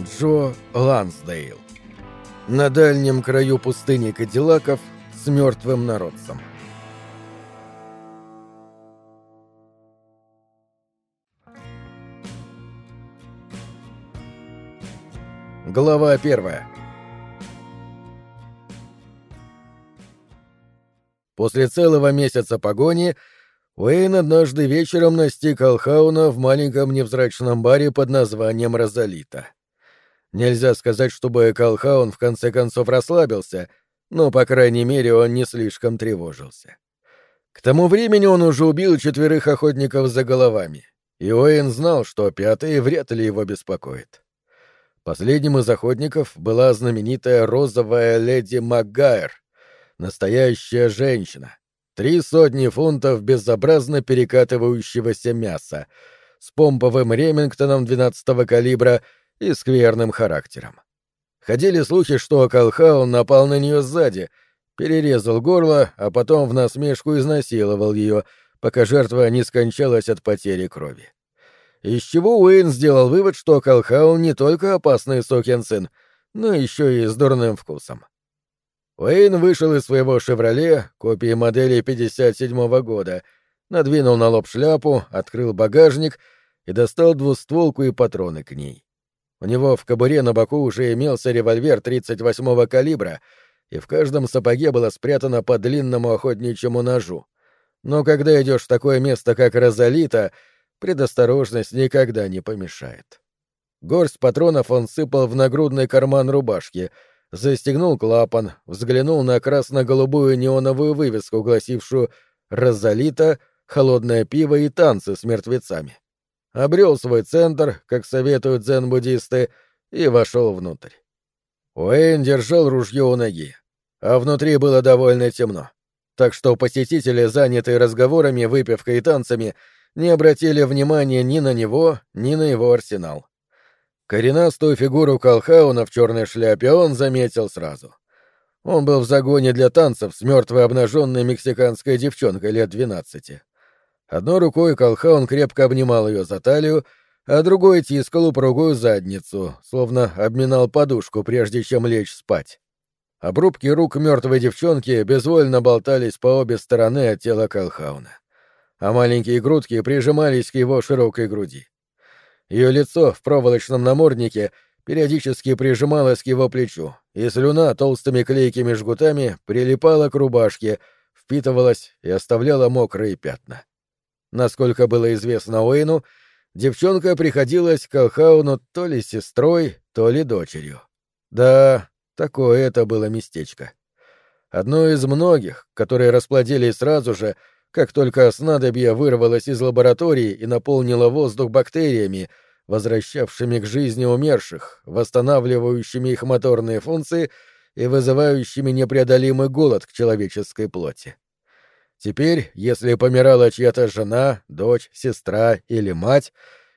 Джо Лансдейл. На дальнем краю пустыни Кадиллаков с мертвым народцем. Глава первая. После целого месяца погони Уэйн однажды вечером настиг Алхауна в маленьком невзрачном баре под названием «Розалита». Нельзя сказать, чтобы Калхаун в конце концов расслабился, но, по крайней мере, он не слишком тревожился. К тому времени он уже убил четверых охотников за головами, и Уэйн знал, что пятый вряд ли его беспокоит. Последним из охотников была знаменитая розовая леди МакГайр, настоящая женщина, три сотни фунтов безобразно перекатывающегося мяса, с помповым ремингтоном 12-го калибра — и скверным характером. Ходили слухи, что Калхаун напал на нее сзади, перерезал горло, а потом в насмешку изнасиловал ее, пока жертва не скончалась от потери крови. Из чего Уэйн сделал вывод, что Калхаун не только опасный сокин сын, но еще и с дурным вкусом. Уэйн вышел из своего «Шевроле», копии модели 57-го года, надвинул на лоб шляпу, открыл багажник и достал двустволку и патроны к ней. У него в кобуре на боку уже имелся револьвер 38-го калибра, и в каждом сапоге было спрятано по длинному охотничьему ножу. Но когда идешь в такое место, как Розалита, предосторожность никогда не помешает. Горсть патронов он сыпал в нагрудный карман рубашки, застегнул клапан, взглянул на красно-голубую неоновую вывеску, гласившую «Розалита», «Холодное пиво» и «Танцы с мертвецами» обрел свой центр, как советуют дзен-буддисты, и вошел внутрь. Уэйн держал ружье у ноги, а внутри было довольно темно, так что посетители, занятые разговорами, выпивкой и танцами, не обратили внимания ни на него, ни на его арсенал. Коренастую фигуру Калхауна в черной шляпе он заметил сразу. Он был в загоне для танцев с мертвой обнаженной мексиканской девчонкой лет двенадцати. Одной рукой Колхаун крепко обнимал ее за талию, а другой тискал упругую задницу, словно обминал подушку, прежде чем лечь спать. Обрубки рук мертвой девчонки безвольно болтались по обе стороны от тела Колхауна, а маленькие грудки прижимались к его широкой груди. Ее лицо в проволочном наморднике периодически прижималось к его плечу, и слюна толстыми клейкими жгутами прилипала к рубашке, впитывалась и оставляла мокрые пятна. Насколько было известно Уэйну, девчонка приходилась к Алхауну то ли сестрой, то ли дочерью. Да, такое это было местечко. Одно из многих, которые расплодились сразу же, как только снадобье вырвалось из лаборатории и наполнило воздух бактериями, возвращавшими к жизни умерших, восстанавливающими их моторные функции и вызывающими непреодолимый голод к человеческой плоти. Теперь, если помирала чья-то жена, дочь, сестра или мать,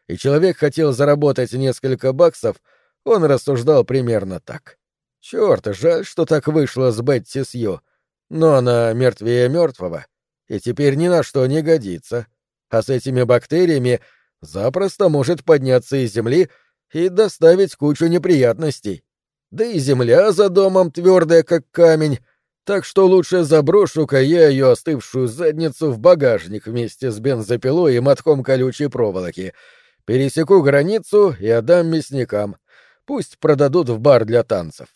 и человек хотел заработать несколько баксов, он рассуждал примерно так. Черт, жаль, что так вышло с Бетти Сью. Но она мертвее мертвого, и теперь ни на что не годится. А с этими бактериями запросто может подняться из земли и доставить кучу неприятностей. Да и земля за домом твердая, как камень, так что лучше заброшу-ка я ее остывшую задницу в багажник вместе с бензопилой и мотком колючей проволоки. Пересеку границу и отдам мясникам. Пусть продадут в бар для танцев.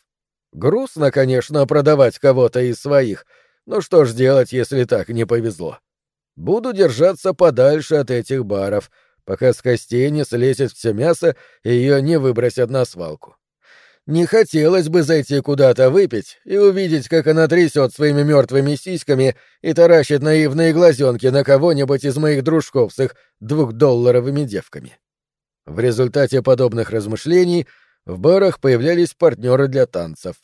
Грустно, конечно, продавать кого-то из своих, но что ж делать, если так не повезло? Буду держаться подальше от этих баров, пока с костей не слезет все мясо и ее не выбросят на свалку. Не хотелось бы зайти куда-то выпить и увидеть, как она трясет своими мертвыми сиськами и таращит наивные глазенки на кого-нибудь из моих дружков с их двухдолларовыми девками. В результате подобных размышлений в барах появлялись партнеры для танцев.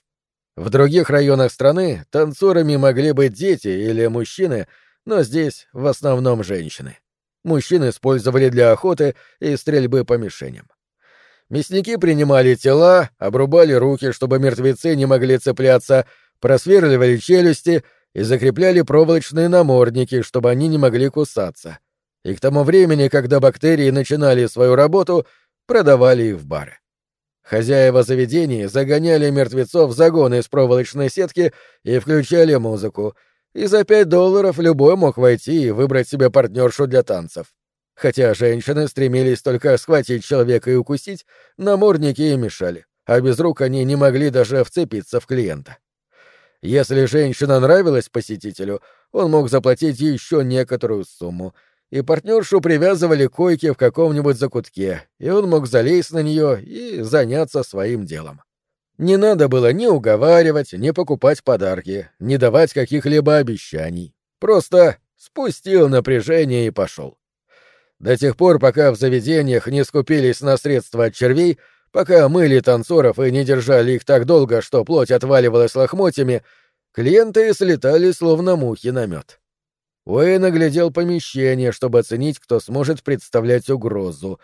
В других районах страны танцорами могли быть дети или мужчины, но здесь в основном женщины. Мужчин использовали для охоты и стрельбы по мишеням. Мясники принимали тела, обрубали руки, чтобы мертвецы не могли цепляться, просверливали челюсти и закрепляли проволочные намордники, чтобы они не могли кусаться. И к тому времени, когда бактерии начинали свою работу, продавали их в бары. Хозяева заведений загоняли мертвецов в загоны из проволочной сетки и включали музыку, и за пять долларов любой мог войти и выбрать себе партнершу для танцев. Хотя женщины стремились только схватить человека и укусить, намордники им мешали, а без рук они не могли даже вцепиться в клиента. Если женщина нравилась посетителю, он мог заплатить еще некоторую сумму, и партнершу привязывали к койке в каком-нибудь закутке, и он мог залезть на нее и заняться своим делом. Не надо было ни уговаривать, ни покупать подарки, ни давать каких-либо обещаний. Просто спустил напряжение и пошел. До тех пор, пока в заведениях не скупились на средства от червей, пока мыли танцоров и не держали их так долго, что плоть отваливалась лохмотьями, клиенты слетали словно мухи на мед. Уэйн оглядел помещение, чтобы оценить, кто сможет представлять угрозу,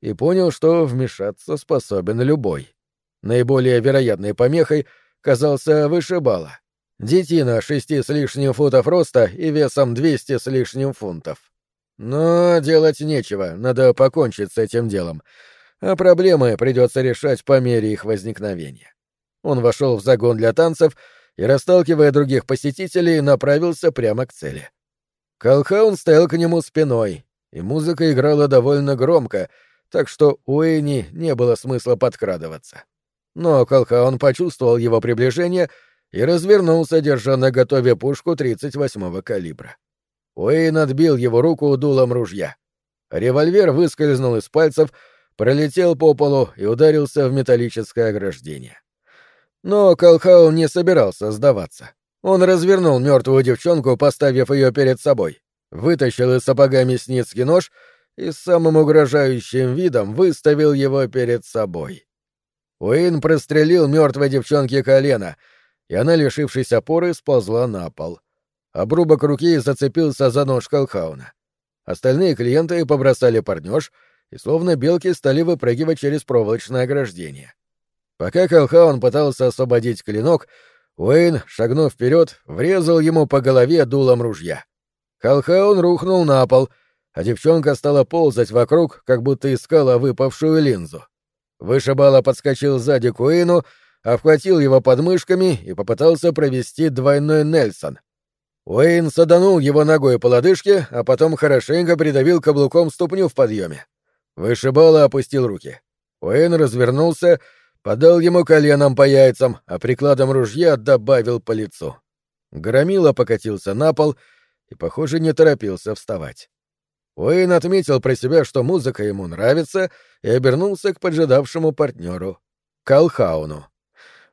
и понял, что вмешаться способен любой. Наиболее вероятной помехой казался вышибала. Детина шести с лишним футов роста и весом двести с лишним фунтов. Но делать нечего, надо покончить с этим делом. А проблемы придется решать по мере их возникновения. Он вошел в загон для танцев и, расталкивая других посетителей, направился прямо к цели. Колхаун стоял к нему спиной, и музыка играла довольно громко, так что у Эйни не было смысла подкрадываться. Но Колхаун почувствовал его приближение и развернулся, держа на готове пушку 38-го калибра. Уэйн отбил его руку дулом ружья. Револьвер выскользнул из пальцев, пролетел по полу и ударился в металлическое ограждение. Но Колхаун не собирался сдаваться. Он развернул мертвую девчонку, поставив ее перед собой, вытащил из сапога мясницкий нож и с самым угрожающим видом выставил его перед собой. Уэйн прострелил мертвой девчонке колено, и она, лишившись опоры, сползла на пол. Обрубок руки зацепился за нож Колхауна. Остальные клиенты побросали парнёж и словно белки стали выпрыгивать через проволочное ограждение. Пока Колхаун пытался освободить клинок, Уэйн, шагнув вперед, врезал ему по голове дулом ружья. Колхаун рухнул на пол, а девчонка стала ползать вокруг, как будто искала выпавшую линзу. Вышибала подскочил сзади к Уэйну, обхватил его подмышками и попытался провести двойной Нельсон — Уэйн саданул его ногой по лодыжке, а потом хорошенько придавил каблуком ступню в подъеме. Вышибало опустил руки. Уэйн развернулся, подал ему коленом по яйцам, а прикладом ружья добавил по лицу. Громила покатился на пол и, похоже, не торопился вставать. Уэйн отметил про себя, что музыка ему нравится, и обернулся к поджидавшему партнеру — Калхауну.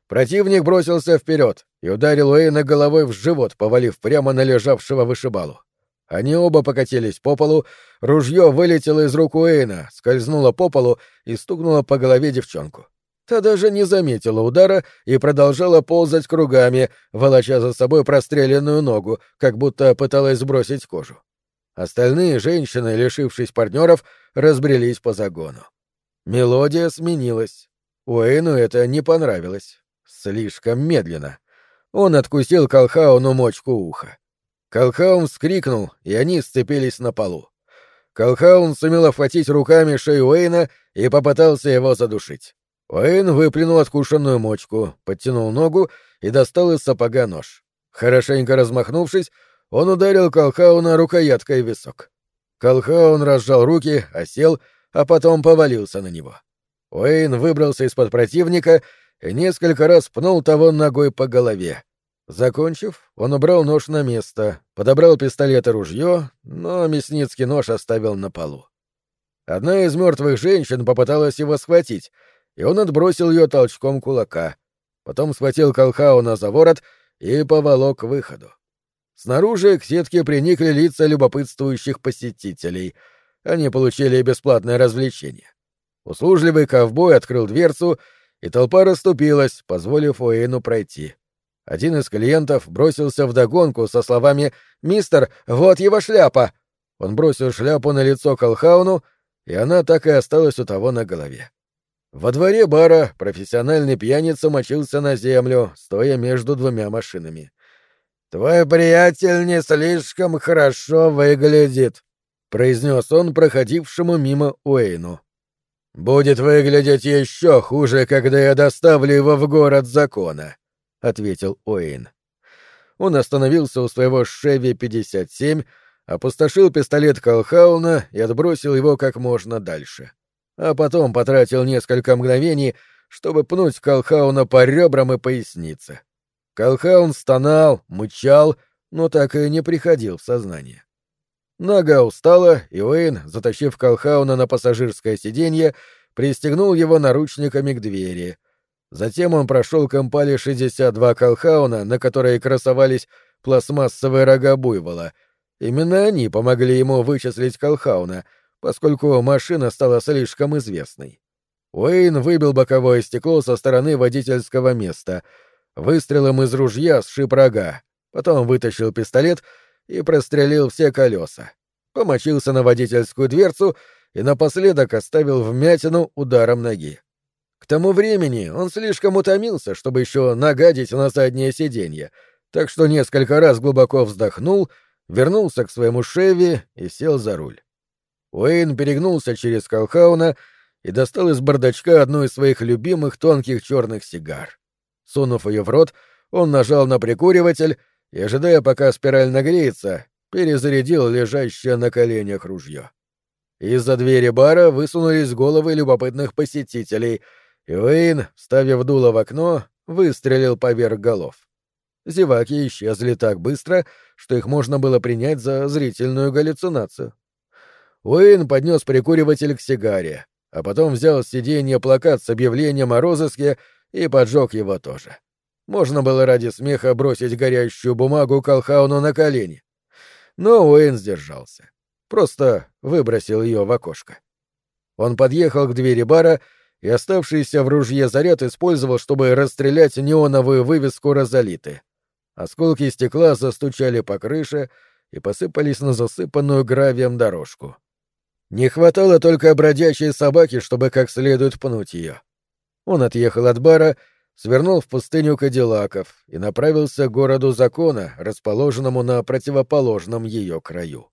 Противник бросился вперед и ударил Уэйна головой в живот, повалив прямо на лежавшего вышибалу. Они оба покатились по полу, ружье вылетело из рук Уэйна, скользнуло по полу и стукнуло по голове девчонку. Та даже не заметила удара и продолжала ползать кругами, волоча за собой простреленную ногу, как будто пыталась сбросить кожу. Остальные женщины, лишившись партнеров, разбрелись по загону. Мелодия сменилась. Уэйну это не понравилось. Слишком медленно. Он откусил Колхауну мочку уха. Колхаун вскрикнул, и они сцепились на полу. Колхаун сумел охватить руками шею Уэйна и попытался его задушить. Уэйн выплюнул откушенную мочку, подтянул ногу и достал из сапога нож. Хорошенько размахнувшись, он ударил Колхауна рукояткой в висок. Колхаун разжал руки, осел, а потом повалился на него. Уэйн выбрался из-под противника и несколько раз пнул того ногой по голове. Закончив, он убрал нож на место, подобрал пистолет и ружье, но мясницкий нож оставил на полу. Одна из мертвых женщин попыталась его схватить, и он отбросил ее толчком кулака. Потом схватил Колхауна за ворот и поволок к выходу. Снаружи к сетке приникли лица любопытствующих посетителей. Они получили бесплатное развлечение. Услужливый ковбой открыл дверцу и толпа расступилась, позволив Уэйну пройти. Один из клиентов бросился в догонку со словами «Мистер, вот его шляпа!» Он бросил шляпу на лицо Колхауну, и она так и осталась у того на голове. Во дворе бара профессиональный пьяница мочился на землю, стоя между двумя машинами. «Твой приятель не слишком хорошо выглядит», — произнес он проходившему мимо Уэйну. «Будет выглядеть еще хуже, когда я доставлю его в город закона», — ответил Уэйн. Он остановился у своего Шеви-57, опустошил пистолет Колхауна и отбросил его как можно дальше. А потом потратил несколько мгновений, чтобы пнуть Колхауна по ребрам и пояснице. Колхаун стонал, мычал, но так и не приходил в сознание. Нога устала, и Уэйн, затащив Колхауна на пассажирское сиденье, пристегнул его наручниками к двери. Затем он прошел к импале 62 Колхауна, на которой красовались пластмассовые рога буйвола. Именно они помогли ему вычислить Колхауна, поскольку машина стала слишком известной. Уэйн выбил боковое стекло со стороны водительского места. Выстрелом из ружья сшиб рога. Потом вытащил пистолет — и прострелил все колеса. Помочился на водительскую дверцу и напоследок оставил вмятину ударом ноги. К тому времени он слишком утомился, чтобы еще нагадить на заднее сиденье, так что несколько раз глубоко вздохнул, вернулся к своему Шеви и сел за руль. Уэйн перегнулся через Колхауна и достал из бардачка одну из своих любимых тонких черных сигар. Сунув ее в рот, он нажал на прикуриватель и, ожидая, пока спираль нагреется, перезарядил лежащее на коленях ружье. Из-за двери бара высунулись головы любопытных посетителей, и Уэйн, вставив дуло в окно, выстрелил поверх голов. Зеваки исчезли так быстро, что их можно было принять за зрительную галлюцинацию. Уэйн поднес прикуриватель к сигаре, а потом взял с сиденья плакат с объявлением о розыске и поджег его тоже. Можно было ради смеха бросить горящую бумагу Колхауну на колени. Но Уэйн сдержался. Просто выбросил ее в окошко. Он подъехал к двери бара и оставшийся в ружье заряд использовал, чтобы расстрелять неоновую вывеску «Розалиты». Осколки стекла застучали по крыше и посыпались на засыпанную гравием дорожку. Не хватало только бродячей собаки, чтобы как следует пнуть ее. Он отъехал от бара свернул в пустыню Кадиллаков и направился к городу закона, расположенному на противоположном ее краю.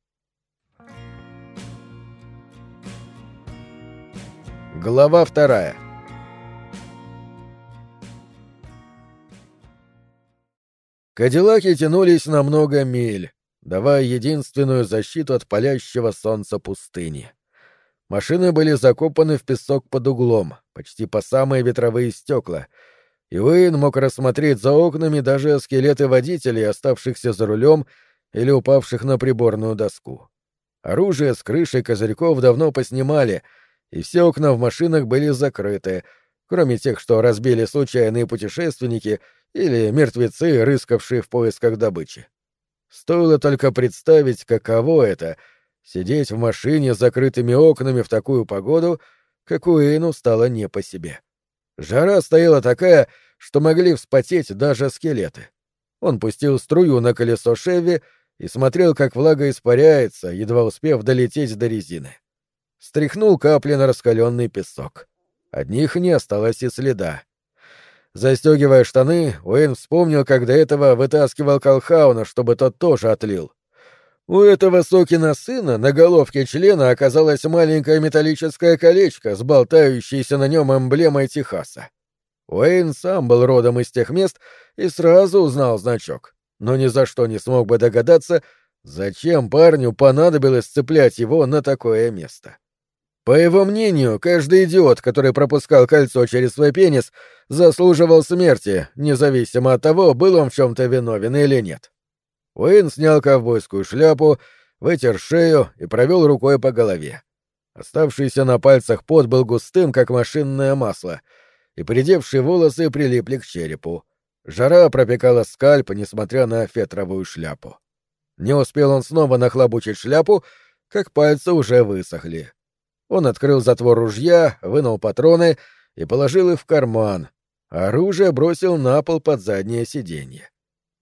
Глава вторая Кадиллаки тянулись на много миль, давая единственную защиту от палящего солнца пустыни. Машины были закопаны в песок под углом, почти по самые ветровые стекла — и Уэйн мог рассмотреть за окнами даже скелеты водителей, оставшихся за рулем или упавших на приборную доску. Оружие с крышей козырьков давно поснимали, и все окна в машинах были закрыты, кроме тех, что разбили случайные путешественники или мертвецы, рыскавшие в поисках добычи. Стоило только представить, каково это — сидеть в машине с закрытыми окнами в такую погоду, как Уэйну стало не по себе. Жара стояла такая, что могли вспотеть даже скелеты. Он пустил струю на колесо Шеви и смотрел, как влага испаряется, едва успев долететь до резины. Стряхнул капли на раскаленный песок. От них не осталось и следа. Застегивая штаны, Уэйн вспомнил, как до этого вытаскивал Колхауна, чтобы тот тоже отлил. У этого Сокина сына на головке члена оказалось маленькое металлическое колечко с болтающейся на нем эмблемой Техаса. Уэйн сам был родом из тех мест и сразу узнал значок, но ни за что не смог бы догадаться, зачем парню понадобилось цеплять его на такое место. По его мнению, каждый идиот, который пропускал кольцо через свой пенис, заслуживал смерти, независимо от того, был он в чем-то виновен или нет. Уэйн снял ковбойскую шляпу, вытер шею и провел рукой по голове. Оставшийся на пальцах пот был густым, как машинное масло, и придевшие волосы прилипли к черепу. Жара пропекала скальп, несмотря на фетровую шляпу. Не успел он снова нахлобучить шляпу, как пальцы уже высохли. Он открыл затвор ружья, вынул патроны и положил их в карман. Оружие бросил на пол под заднее сиденье.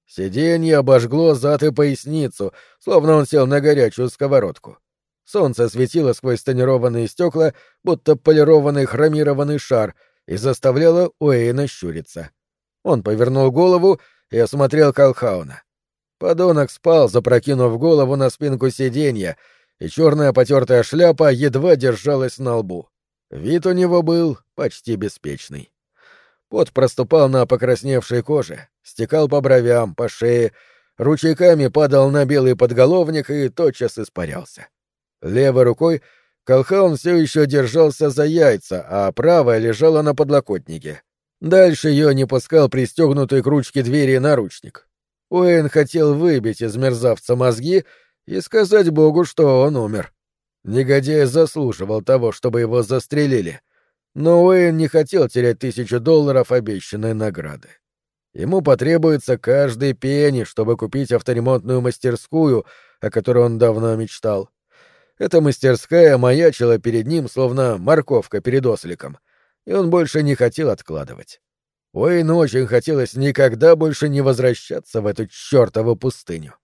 Сиденье обожгло зад и поясницу, словно он сел на горячую сковородку. Солнце светило сквозь тонированные стекла, будто полированный хромированный шар, и заставляло Уэйна щуриться. Он повернул голову и осмотрел Калхауна. Подонок спал, запрокинув голову на спинку сиденья, и черная потертая шляпа едва держалась на лбу. Вид у него был почти беспечный. Пот проступал на покрасневшей коже, стекал по бровям, по шее, ручейками падал на белый подголовник и тотчас испарялся. Левой рукой Колхаун все еще держался за яйца, а правая лежала на подлокотнике. Дальше ее не пускал пристегнутый к ручке двери наручник. Уэйн хотел выбить из мерзавца мозги и сказать Богу, что он умер. Негодяй заслуживал того, чтобы его застрелили. Но Уэйн не хотел терять тысячу долларов обещанной награды. Ему потребуется каждый пенни, чтобы купить авторемонтную мастерскую, о которой он давно мечтал. Эта мастерская маячила перед ним, словно морковка перед осликом, и он больше не хотел откладывать. Уэйну очень хотелось никогда больше не возвращаться в эту чертову пустыню.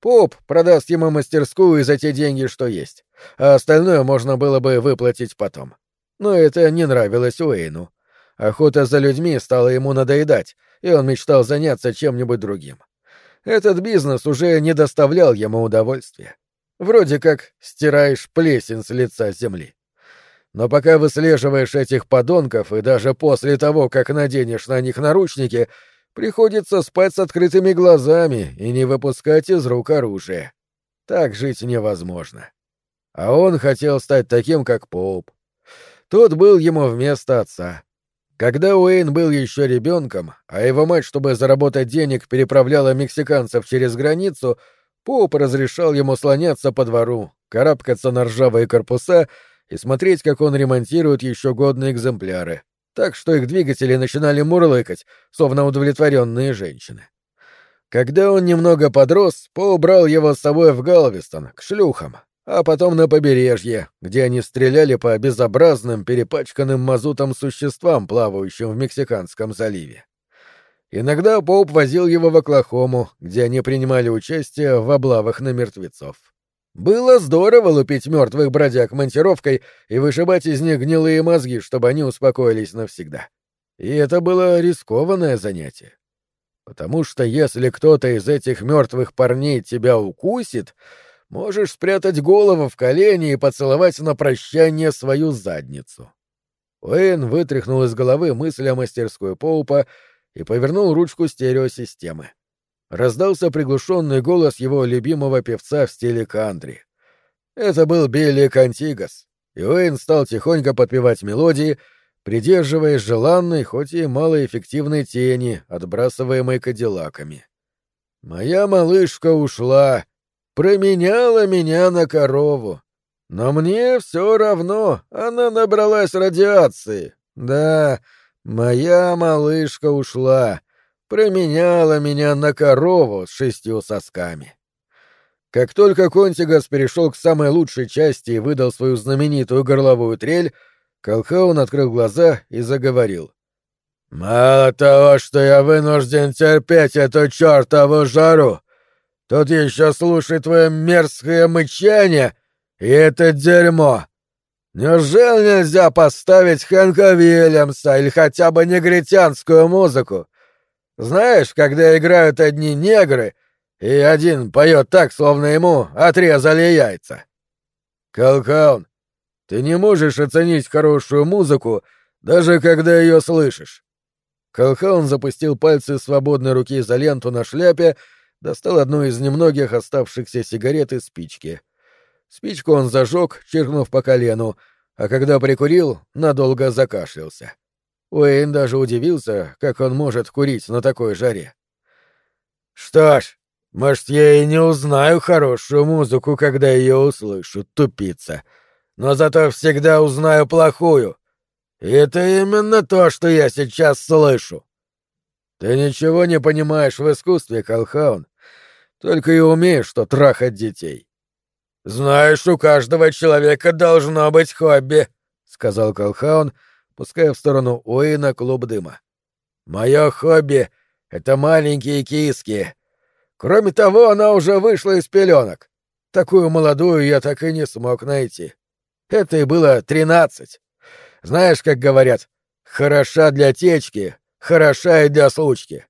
Поп продаст ему мастерскую за те деньги, что есть, а остальное можно было бы выплатить потом. Но это не нравилось Уэйну. Охота за людьми стала ему надоедать, и он мечтал заняться чем-нибудь другим. Этот бизнес уже не доставлял ему удовольствия. Вроде как стираешь плесень с лица земли. Но пока выслеживаешь этих подонков, и даже после того, как наденешь на них наручники, приходится спать с открытыми глазами и не выпускать из рук оружие. Так жить невозможно. А он хотел стать таким, как Поуп. Тот был ему вместо отца. Когда Уэйн был еще ребенком, а его мать, чтобы заработать денег, переправляла мексиканцев через границу, Поп разрешал ему слоняться по двору, карабкаться на ржавые корпуса и смотреть, как он ремонтирует еще годные экземпляры, так что их двигатели начинали мурлыкать, словно удовлетворенные женщины. Когда он немного подрос, По убрал его с собой в Галвестон, к шлюхам, а потом на побережье, где они стреляли по безобразным, перепачканным мазутом существам, плавающим в Мексиканском заливе. Иногда Поуп возил его в Оклахому, где они принимали участие в облавах на мертвецов. Было здорово лупить мертвых бродяг монтировкой и вышибать из них гнилые мозги, чтобы они успокоились навсегда. И это было рискованное занятие. Потому что если кто-то из этих мертвых парней тебя укусит, можешь спрятать голову в колени и поцеловать на прощание свою задницу. Уэйн вытряхнул из головы мысль о мастерской Поупа и повернул ручку стереосистемы. Раздался приглушенный голос его любимого певца в стиле кантри. Это был Билли Кантигас, и Уэйн стал тихонько подпевать мелодии, придерживаясь желанной, хоть и малоэффективной тени, отбрасываемой кадиллаками. «Моя малышка ушла, променяла меня на корову. Но мне все равно, она набралась радиации. Да, Моя малышка ушла, променяла меня на корову с шестью сосками. Как только Контигас перешел к самой лучшей части и выдал свою знаменитую горловую трель, Колхаун открыл глаза и заговорил. «Мало того, что я вынужден терпеть эту чертову жару, тут еще слушай твое мерзкое мычание и это дерьмо. Неужели нельзя поставить Хэнка Вильямса или хотя бы негритянскую музыку? Знаешь, когда играют одни негры, и один поет так, словно ему отрезали яйца. Калкаун, ты не можешь оценить хорошую музыку, даже когда ее слышишь. Калхаун запустил пальцы свободной руки за ленту на шляпе, достал одну из немногих оставшихся сигарет и спички — Спичку он зажег, чиркнув по колену, а когда прикурил, надолго закашлялся. Уэйн даже удивился, как он может курить на такой жаре. «Что ж, может, я и не узнаю хорошую музыку, когда ее услышу, тупица, но зато всегда узнаю плохую. И это именно то, что я сейчас слышу. Ты ничего не понимаешь в искусстве, Колхаун, только и умеешь что трахать детей. «Знаешь, у каждого человека должно быть хобби», — сказал Колхаун, пуская в сторону Уэйна клуб дыма. «Мое хобби — это маленькие киски. Кроме того, она уже вышла из пеленок. Такую молодую я так и не смог найти. Это и было тринадцать. Знаешь, как говорят, хороша для течки, хороша и для случки.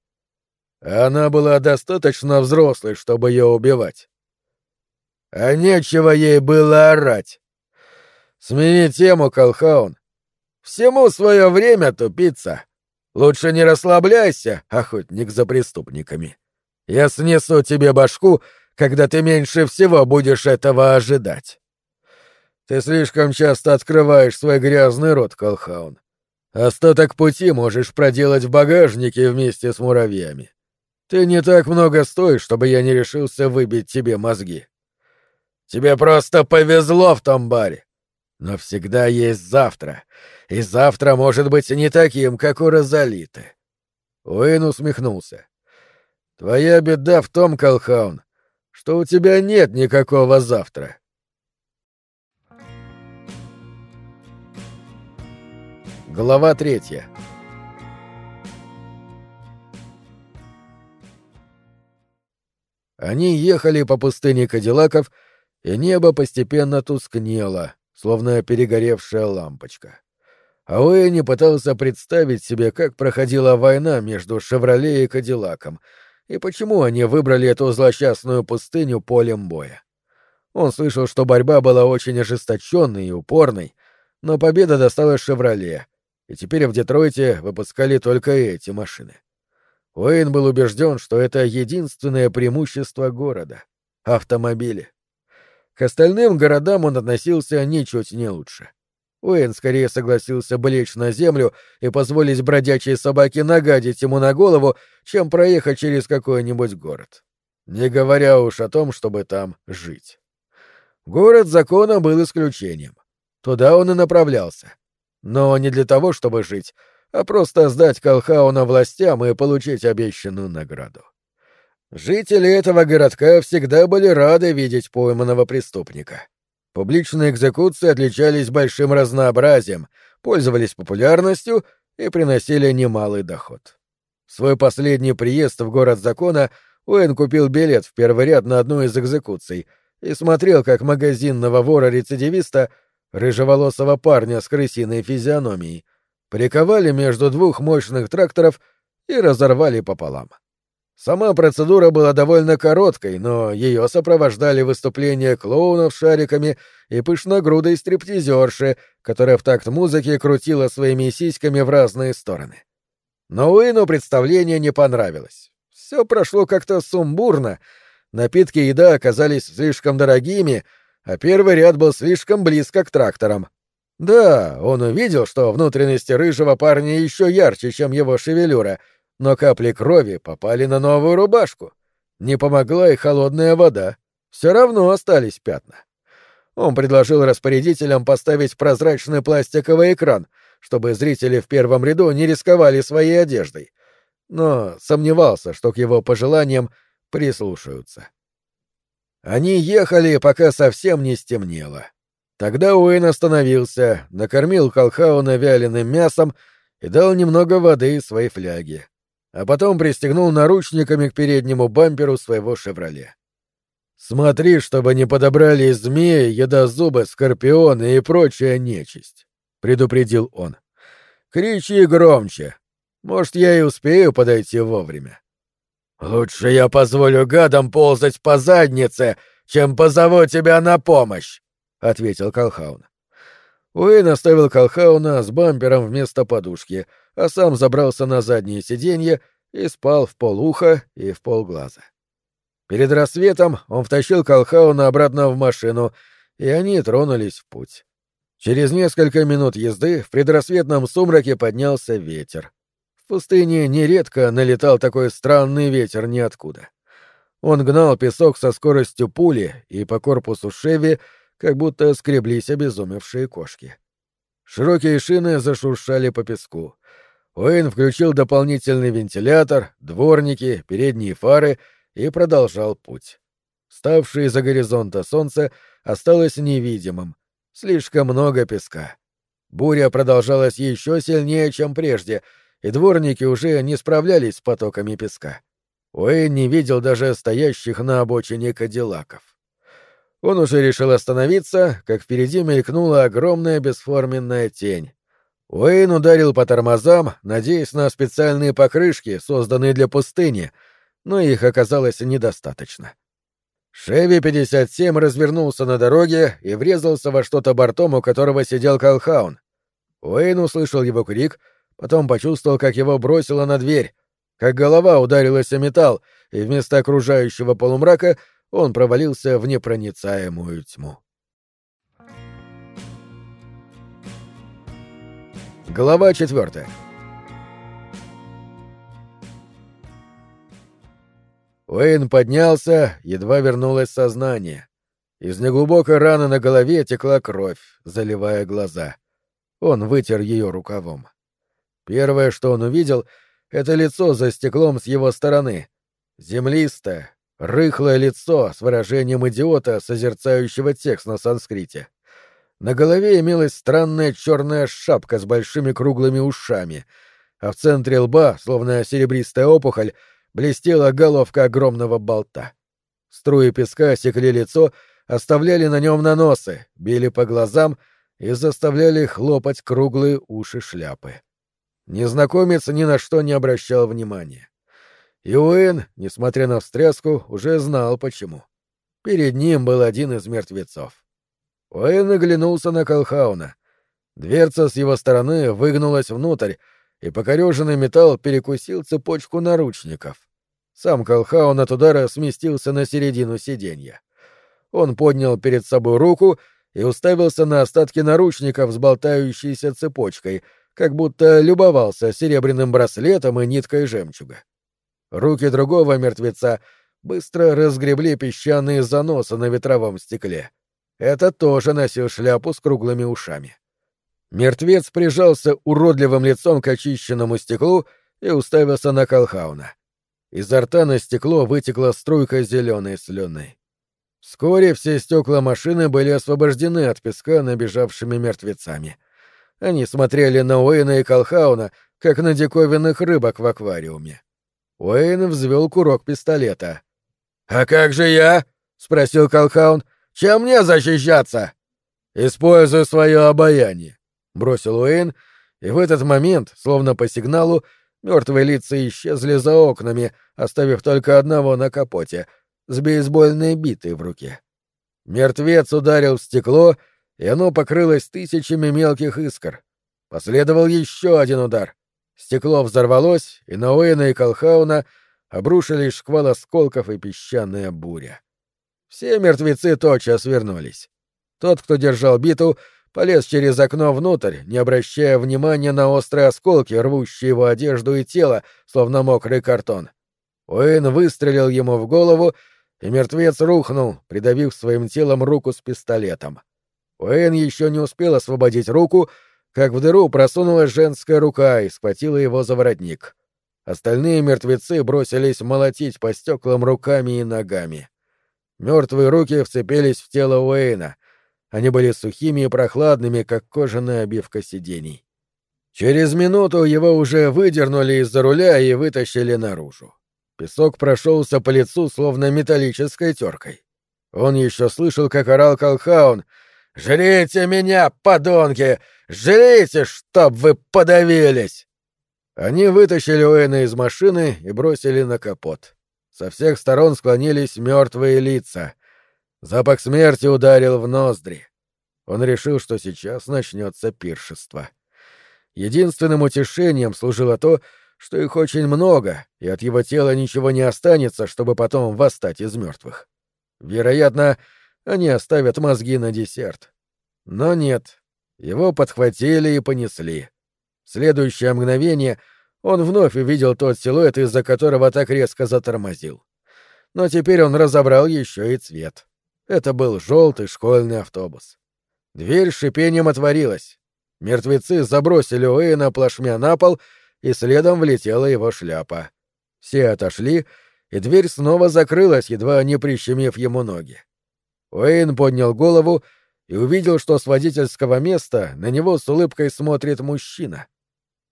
Она была достаточно взрослой, чтобы ее убивать. А нечего ей было орать. Смени тему, Колхаун. Всему свое время, тупица. Лучше не расслабляйся, охотник за преступниками. Я снесу тебе башку, когда ты меньше всего будешь этого ожидать. Ты слишком часто открываешь свой грязный рот, Колхаун. Остаток пути можешь проделать в багажнике вместе с муравьями. Ты не так много стоишь, чтобы я не решился выбить тебе мозги. Тебе просто повезло в том баре. Но всегда есть завтра, и завтра может быть не таким, как у Розалиты. Уин усмехнулся. Твоя беда в том, Колхаун, что у тебя нет никакого завтра. Глава третья. Они ехали по пустыне Кадиллаков, и небо постепенно тускнело, словно перегоревшая лампочка. А Уэйни пытался представить себе, как проходила война между «Шевроле» и «Кадиллаком», и почему они выбрали эту злосчастную пустыню полем боя. Он слышал, что борьба была очень ожесточенной и упорной, но победа досталась «Шевроле», и теперь в Детройте выпускали только эти машины. Уэйн был убежден, что это единственное преимущество города — автомобили. К остальным городам он относился ничуть не лучше. Уэйн скорее согласился бы на землю и позволить бродячей собаке нагадить ему на голову, чем проехать через какой-нибудь город. Не говоря уж о том, чтобы там жить. Город закона был исключением. Туда он и направлялся. Но не для того, чтобы жить, а просто сдать Колхауна властям и получить обещанную награду. Жители этого городка всегда были рады видеть пойманного преступника. Публичные экзекуции отличались большим разнообразием, пользовались популярностью и приносили немалый доход. В свой последний приезд в город закона Уэн купил билет в первый ряд на одну из экзекуций и смотрел, как магазинного вора-рецидивиста, рыжеволосого парня с крысиной физиономией, приковали между двух мощных тракторов и разорвали пополам. Сама процедура была довольно короткой, но ее сопровождали выступления клоунов с шариками и пышногрудой стриптизерши, которая в такт музыки крутила своими сиськами в разные стороны. Но Уину представление не понравилось. Все прошло как-то сумбурно, напитки и еда оказались слишком дорогими, а первый ряд был слишком близко к тракторам. Да, он увидел, что внутренности рыжего парня еще ярче, чем его шевелюра — но капли крови попали на новую рубашку. Не помогла и холодная вода. Все равно остались пятна. Он предложил распорядителям поставить прозрачный пластиковый экран, чтобы зрители в первом ряду не рисковали своей одеждой. Но сомневался, что к его пожеланиям прислушаются. Они ехали, пока совсем не стемнело. Тогда Уэйн остановился, накормил Колхауна вяленым мясом и дал немного воды из своей фляги а потом пристегнул наручниками к переднему бамперу своего «Шевроле». «Смотри, чтобы не подобрали змеи, едозубы, скорпионы и прочая нечисть», — предупредил он. «Кричи громче. Может, я и успею подойти вовремя». «Лучше я позволю гадам ползать по заднице, чем позову тебя на помощь», — ответил Колхаун. Уэйн оставил Колхауна с бампером вместо подушки — а сам забрался на заднее сиденье и спал в полуха и в полглаза. Перед рассветом он втащил Колхауна обратно в машину, и они тронулись в путь. Через несколько минут езды в предрассветном сумраке поднялся ветер. В пустыне нередко налетал такой странный ветер ниоткуда. Он гнал песок со скоростью пули, и по корпусу Шеви как будто скреблись обезумевшие кошки. Широкие шины зашуршали по песку. Уэйн включил дополнительный вентилятор, дворники, передние фары и продолжал путь. Ставшее за горизонта солнце осталось невидимым. Слишком много песка. Буря продолжалась еще сильнее, чем прежде, и дворники уже не справлялись с потоками песка. Уэйн не видел даже стоящих на обочине кадиллаков. Он уже решил остановиться, как впереди мелькнула огромная бесформенная тень. Уэйн ударил по тормозам, надеясь на специальные покрышки, созданные для пустыни, но их оказалось недостаточно. Шеви-57 развернулся на дороге и врезался во что-то бортом, у которого сидел Калхаун. Уэйн услышал его крик, потом почувствовал, как его бросило на дверь, как голова ударилась о металл, и вместо окружающего полумрака он провалился в непроницаемую тьму. Глава четвертая. Уэйн поднялся, едва вернулось сознание. Из неглубокой раны на голове текла кровь, заливая глаза. Он вытер ее рукавом. Первое, что он увидел, — это лицо за стеклом с его стороны. Землистое, рыхлое лицо с выражением идиота, созерцающего текст на санскрите. На голове имелась странная черная шапка с большими круглыми ушами, а в центре лба, словно серебристая опухоль, блестела головка огромного болта. Струи песка секли лицо, оставляли на нем наносы, били по глазам и заставляли хлопать круглые уши шляпы. Незнакомец ни на что не обращал внимания. И Уэйн, несмотря на встряску, уже знал почему. Перед ним был один из мертвецов. Уэйн оглянулся на Колхауна. Дверца с его стороны выгнулась внутрь, и покореженный металл перекусил цепочку наручников. Сам Колхаун от удара сместился на середину сиденья. Он поднял перед собой руку и уставился на остатки наручников с болтающейся цепочкой, как будто любовался серебряным браслетом и ниткой жемчуга. Руки другого мертвеца быстро разгребли песчаные заносы на ветровом стекле. Это тоже носил шляпу с круглыми ушами. Мертвец прижался уродливым лицом к очищенному стеклу и уставился на Колхауна. Изо рта на стекло вытекла струйка зеленой слюны. Вскоре все стекла машины были освобождены от песка набежавшими мертвецами. Они смотрели на Уэйна и Колхауна, как на диковинных рыбок в аквариуме. Уэйн взвел курок пистолета. «А как же я?» — спросил Колхаун. «Чем мне защищаться?» «Используй свое обаяние», — бросил Уэйн, и в этот момент, словно по сигналу, Мертвые лица исчезли за окнами, оставив только одного на капоте, с бейсбольной битой в руке. Мертвец ударил в стекло, и оно покрылось тысячами мелких искр. Последовал еще один удар. Стекло взорвалось, и на Уэйна и Колхауна обрушились шквал осколков и песчаная буря. Все мертвецы тотчас вернулись. Тот, кто держал биту, полез через окно внутрь, не обращая внимания на острые осколки, рвущие его одежду и тело, словно мокрый картон. Уэйн выстрелил ему в голову, и мертвец рухнул, придавив своим телом руку с пистолетом. Уэйн еще не успел освободить руку, как в дыру просунулась женская рука и схватила его за воротник. Остальные мертвецы бросились молотить по стеклам руками и ногами. Мертвые руки вцепились в тело Уэйна — они были сухими и прохладными, как кожаная обивка сидений. Через минуту его уже выдернули из-за руля и вытащили наружу. Песок прошелся по лицу, словно металлической теркой. Он еще слышал, как орал Колхаун. «Жрите меня, подонки! Жрите, чтоб вы подавились!» Они вытащили Уэна из машины и бросили на капот. Со всех сторон склонились мертвые лица — Запах смерти ударил в ноздри. Он решил, что сейчас начнется пиршество. Единственным утешением служило то, что их очень много, и от его тела ничего не останется, чтобы потом восстать из мертвых. Вероятно, они оставят мозги на десерт. Но нет, его подхватили и понесли. В следующее мгновение он вновь увидел тот силуэт, из-за которого так резко затормозил. Но теперь он разобрал еще и цвет. Это был желтый школьный автобус. Дверь шипением отворилась. Мертвецы забросили Уэйна плашмя на пол, и следом влетела его шляпа. Все отошли, и дверь снова закрылась, едва не прищемив ему ноги. Уэйн поднял голову и увидел, что с водительского места на него с улыбкой смотрит мужчина.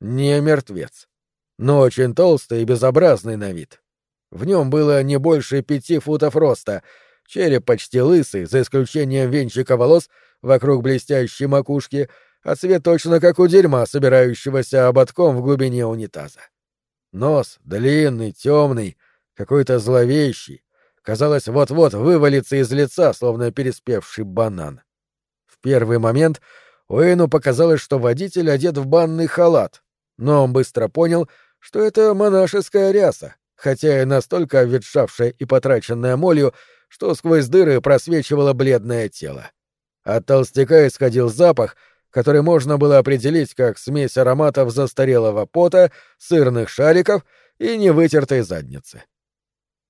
Не мертвец, но очень толстый и безобразный на вид. В нем было не больше пяти футов роста — Череп почти лысый, за исключением венчика волос вокруг блестящей макушки, а цвет точно как у дерьма, собирающегося ободком в глубине унитаза. Нос длинный, темный, какой-то зловещий, казалось, вот-вот вывалится из лица, словно переспевший банан. Первый момент Уэйну показалось, что водитель одет в банный халат, но он быстро понял, что это монашеская ряса, хотя и настолько обветшавшая и потраченная молью, что сквозь дыры просвечивало бледное тело. От толстяка исходил запах, который можно было определить как смесь ароматов застарелого пота, сырных шариков и невытертой задницы.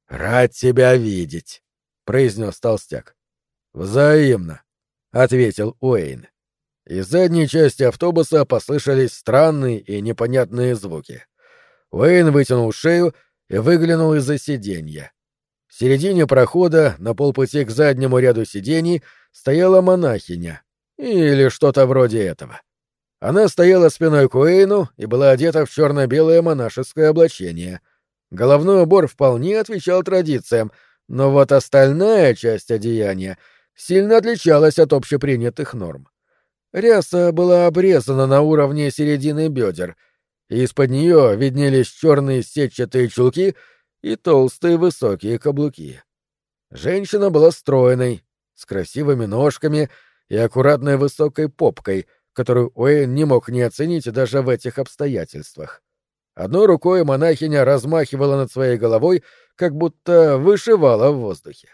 «Рад тебя видеть», — произнес толстяк. «Взаимно», — ответил Уэйн. Из задней части автобуса послышались странные и непонятные звуки. Уэйн вытянул шею и выглянул из-за сиденья. В середине прохода, на полпути к заднему ряду сидений, стояла монахиня. Или что-то вроде этого. Она стояла спиной к Уэйну и была одета в черно-белое монашеское облачение. Головной убор вполне отвечал традициям, но вот остальная часть одеяния сильно отличалась от общепринятых норм. Ряса была обрезана на уровне середины бедер, и из-под нее виднелись черные сетчатые чулки и толстые высокие каблуки. Женщина была стройной, с красивыми ножками и аккуратной высокой попкой, которую Уэйн не мог не оценить даже в этих обстоятельствах. Одной рукой монахиня размахивала над своей головой, как будто вышивала в воздухе.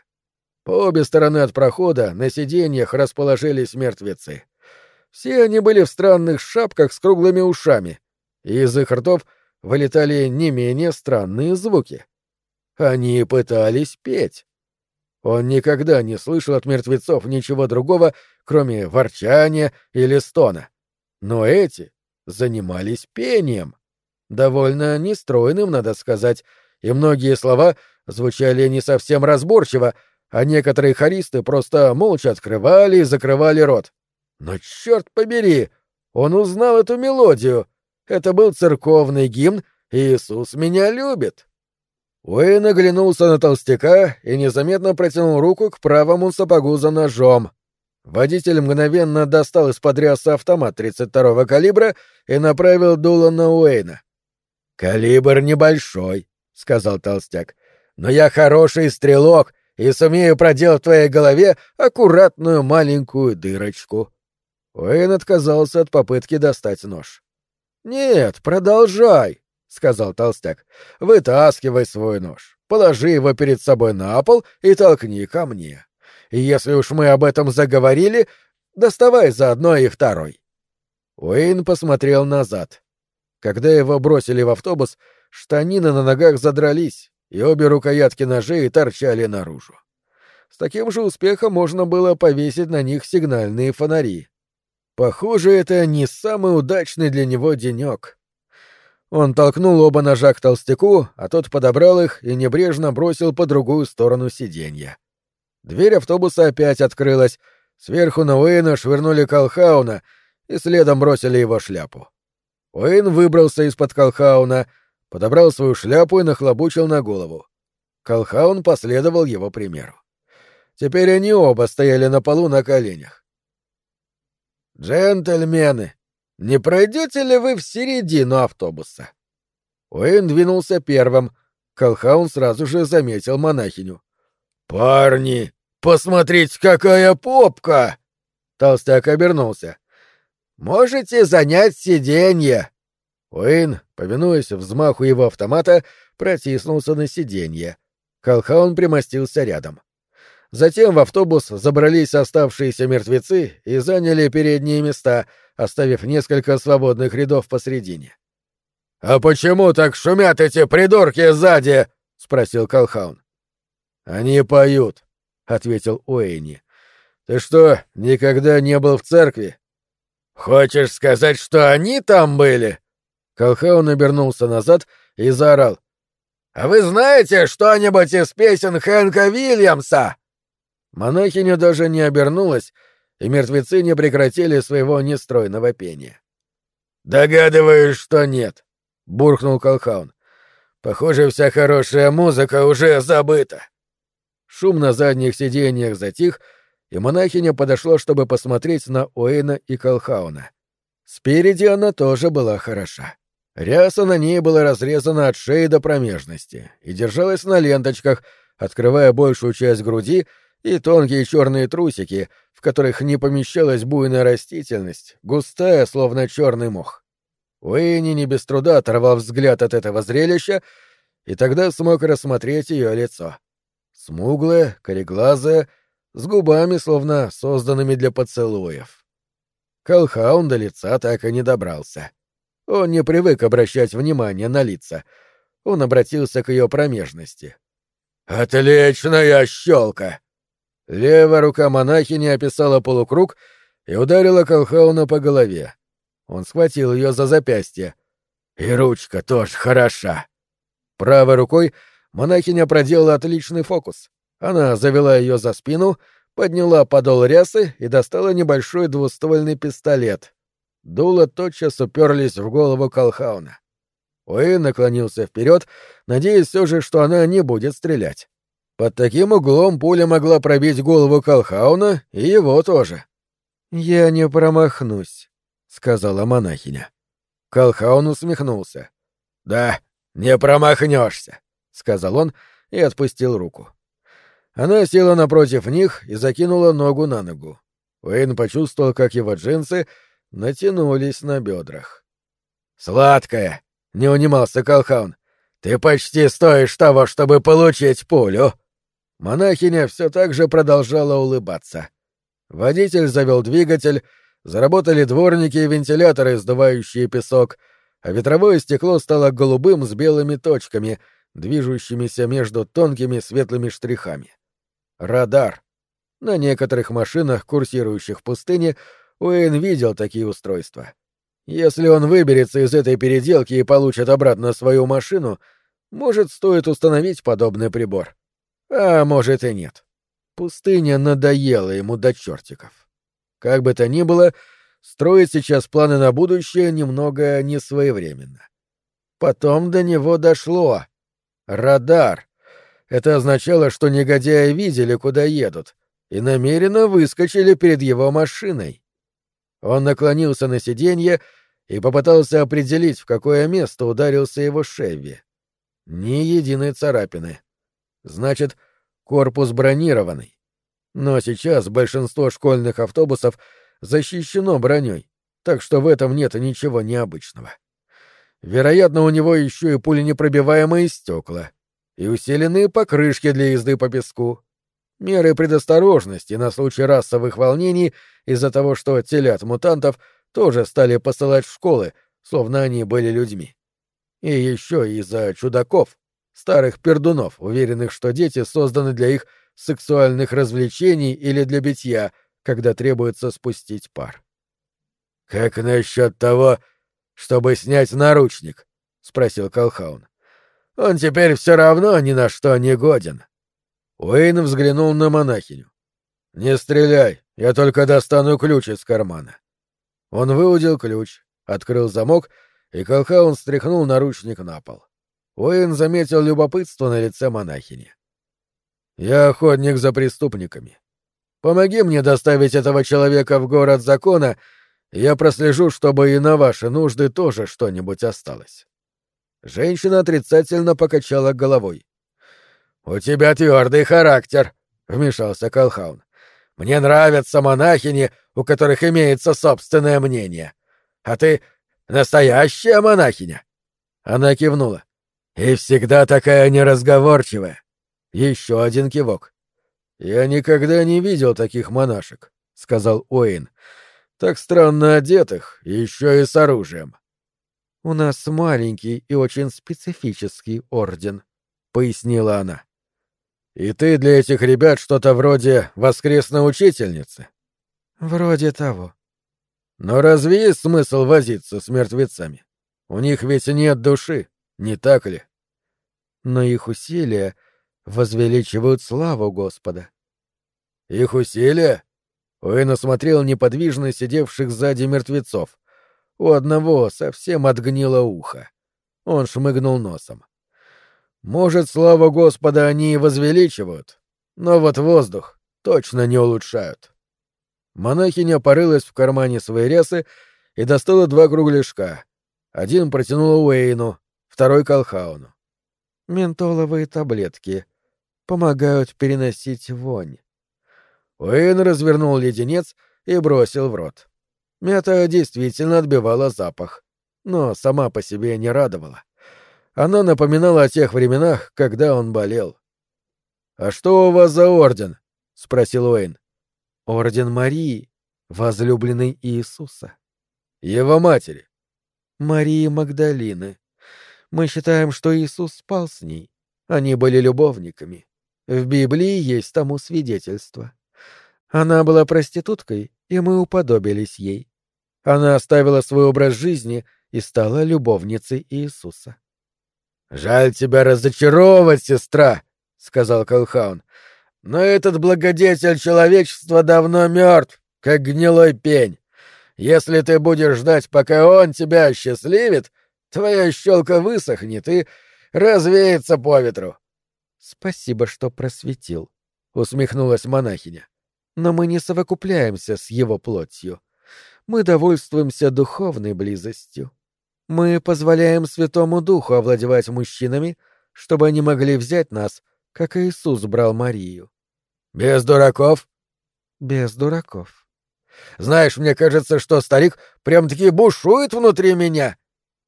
Обе стороны от прохода на сиденьях расположились мертвецы. Все они были в странных шапках с круглыми ушами, и из их ртов вылетали не менее странные звуки. Они пытались петь. Он никогда не слышал от мертвецов ничего другого, кроме ворчания или стона. Но эти занимались пением. Довольно нестройным, надо сказать, и многие слова звучали не совсем разборчиво, а некоторые хористы просто молча открывали и закрывали рот. Но черт побери, он узнал эту мелодию. Это был церковный гимн «Иисус меня любит». Уэйн оглянулся на толстяка и незаметно протянул руку к правому сапогу за ножом. Водитель мгновенно достал из-под ряса автомат 32-го калибра и направил дуло на Уэйна. «Калибр небольшой», — сказал толстяк, — «но я хороший стрелок и сумею проделать в твоей голове аккуратную маленькую дырочку». Уэйн отказался от попытки достать нож. «Нет, продолжай», — сказал толстяк. — Вытаскивай свой нож, положи его перед собой на пол и толкни ко мне. Если уж мы об этом заговорили, доставай заодно и второй. Уэйн посмотрел назад. Когда его бросили в автобус, штанины на ногах задрались, и обе рукоятки ножей торчали наружу. С таким же успехом можно было повесить на них сигнальные фонари. Похоже, это не самый удачный для него денек. Он толкнул оба ножа к толстяку, а тот подобрал их и небрежно бросил по другую сторону сиденья. Дверь автобуса опять открылась. Сверху на Уэйна швырнули Колхауна и следом бросили его шляпу. Уэйн выбрался из-под Колхауна, подобрал свою шляпу и нахлобучил на голову. Колхаун последовал его примеру. Теперь они оба стояли на полу на коленях. «Джентльмены!» Не пройдете ли вы в середину автобуса? Уэйн двинулся первым. Колхаун сразу же заметил монахиню. «Парни, посмотрите, какая попка!» Толстяк обернулся. «Можете занять сиденье!» Уэйн, повинуясь взмаху его автомата, протиснулся на сиденье. Колхаун примостился рядом. Затем в автобус забрались оставшиеся мертвецы и заняли передние места, оставив несколько свободных рядов посредине. «А почему так шумят эти придурки сзади?» — спросил Колхаун. «Они поют», — ответил Уэйни. «Ты что, никогда не был в церкви?» «Хочешь сказать, что они там были?» Колхаун обернулся назад и заорал. «А вы знаете что-нибудь из песен Хэнка Вильямса?» Монахиня даже не обернулась, и мертвецы не прекратили своего нестройного пения. «Догадываюсь, что нет», — буркнул Колхаун. «Похоже, вся хорошая музыка уже забыта». Шум на задних сиденьях затих, и монахиня подошла, чтобы посмотреть на Уэйна и Колхауна. Спереди она тоже была хороша. Ряса на ней была разрезана от шеи до промежности и держалась на ленточках, открывая большую часть груди и тонкие черные трусики, в которых не помещалась буйная растительность, густая, словно черный мох. Уэйни не без труда оторвал взгляд от этого зрелища и тогда смог рассмотреть ее лицо. Смуглое, кореглазое, с губами, словно созданными для поцелуев. Колхаун до лица так и не добрался. Он не привык обращать внимание на лица. Он обратился к ее промежности. «Отличная щелка!» Левая рука монахини описала полукруг и ударила Колхауна по голове. Он схватил ее за запястье. «И ручка тоже хороша!» Правой рукой монахиня проделала отличный фокус. Она завела ее за спину, подняла подол рясы и достала небольшой двуствольный пистолет. Дуло тотчас уперлись в голову Колхауна. Уэйн наклонился вперед, надеясь все же, что она не будет стрелять. Под таким углом пуля могла пробить голову Колхауна и его тоже. «Я не промахнусь», — сказала монахиня. Колхаун усмехнулся. «Да, «Не промахнешься», — сказал он и отпустил руку. Она села напротив них и закинула ногу на ногу. Уэйн почувствовал, как его джинсы натянулись на бедрах. «Сладкая!» — не унимался Колхаун. «Ты почти стоишь того, чтобы получить пулю!» Монахиня все так же продолжала улыбаться. Водитель завел двигатель, заработали дворники и вентиляторы, сдувающие песок — а ветровое стекло стало голубым с белыми точками, движущимися между тонкими светлыми штрихами. Радар. На некоторых машинах, курсирующих в пустыне, Уэйн видел такие устройства. Если он выберется из этой переделки и получит обратно свою машину, может, стоит установить подобный прибор. А может и нет. Пустыня надоела ему до чертиков. Как бы то ни было, строить сейчас планы на будущее немного несвоевременно. Потом до него дошло. Радар. Это означало, что негодяи видели, куда едут, и намеренно выскочили перед его машиной. Он наклонился на сиденье и попытался определить, в какое место ударился его Шевви. Ни единой царапины. Значит, корпус бронированный. Но сейчас большинство школьных автобусов — защищено броней, так что в этом нет ничего необычного. Вероятно, у него еще и пуленепробиваемые стекла и усиленные покрышки для езды по песку. Меры предосторожности на случай расовых волнений из-за того, что телят мутантов тоже стали посылать в школы, словно они были людьми. И еще из-за чудаков, старых пердунов, уверенных, что дети созданы для их сексуальных развлечений или для битья, когда требуется спустить пар. «Как насчет того, чтобы снять наручник?» — спросил Колхаун. «Он теперь все равно ни на что не годен». Уэйн взглянул на монахиню. «Не стреляй, я только достану ключ из кармана». Он выудил ключ, открыл замок, и Колхаун стряхнул наручник на пол. Уэйн заметил любопытство на лице монахини. «Я охотник за преступниками. Помоги мне доставить этого человека в город закона, я прослежу, чтобы и на ваши нужды тоже что-нибудь осталось. Женщина отрицательно покачала головой. У тебя твердый характер, вмешался Колхаун. Мне нравятся монахини, у которых имеется собственное мнение. А ты настоящая монахиня? Она кивнула. И всегда такая неразговорчивая. Еще один кивок. «Я никогда не видел таких монашек», — сказал Уэйн. «Так странно одетых, еще и с оружием». «У нас маленький и очень специфический орден», — пояснила она. «И ты для этих ребят что-то вроде воскресной учительницы?» «Вроде того». «Но разве есть смысл возиться с мертвецами? У них ведь нет души, не так ли?» «Но их усилия возвеличивают славу Господа. Их усилия? Уэйн осмотрел неподвижно сидевших сзади мертвецов. У одного совсем отгнило ухо. Он шмыгнул носом. Может, славу Господа они и возвеличивают, но вот воздух точно не улучшают. Монахиня порылась в кармане своей рясы и достала два кругляшка. Один протянула Уэйну, второй — Колхауну. «Ментоловые таблетки», помогают переносить вонь. Уэйн развернул леденец и бросил в рот. Мята действительно отбивала запах, но сама по себе не радовала. Она напоминала о тех временах, когда он болел. «А что у вас за орден?» — спросил Уэйн. «Орден Марии, возлюбленной Иисуса». «Его матери?» «Марии Магдалины. Мы считаем, что Иисус спал с ней. Они были любовниками. В Библии есть тому свидетельство. Она была проституткой, и мы уподобились ей. Она оставила свой образ жизни и стала любовницей Иисуса. «Жаль тебя разочаровывать, сестра», — сказал Колхаун. «Но этот благодетель человечества давно мертв, как гнилой пень. Если ты будешь ждать, пока он тебя осчастливит, твоя щелка высохнет и развеется по ветру». «Спасибо, что просветил», — усмехнулась монахиня. «Но мы не совокупляемся с его плотью. Мы довольствуемся духовной близостью. Мы позволяем Святому Духу овладевать мужчинами, чтобы они могли взять нас, как Иисус брал Марию. Без дураков? Без дураков. Знаешь, мне кажется, что старик прям-таки бушует внутри меня.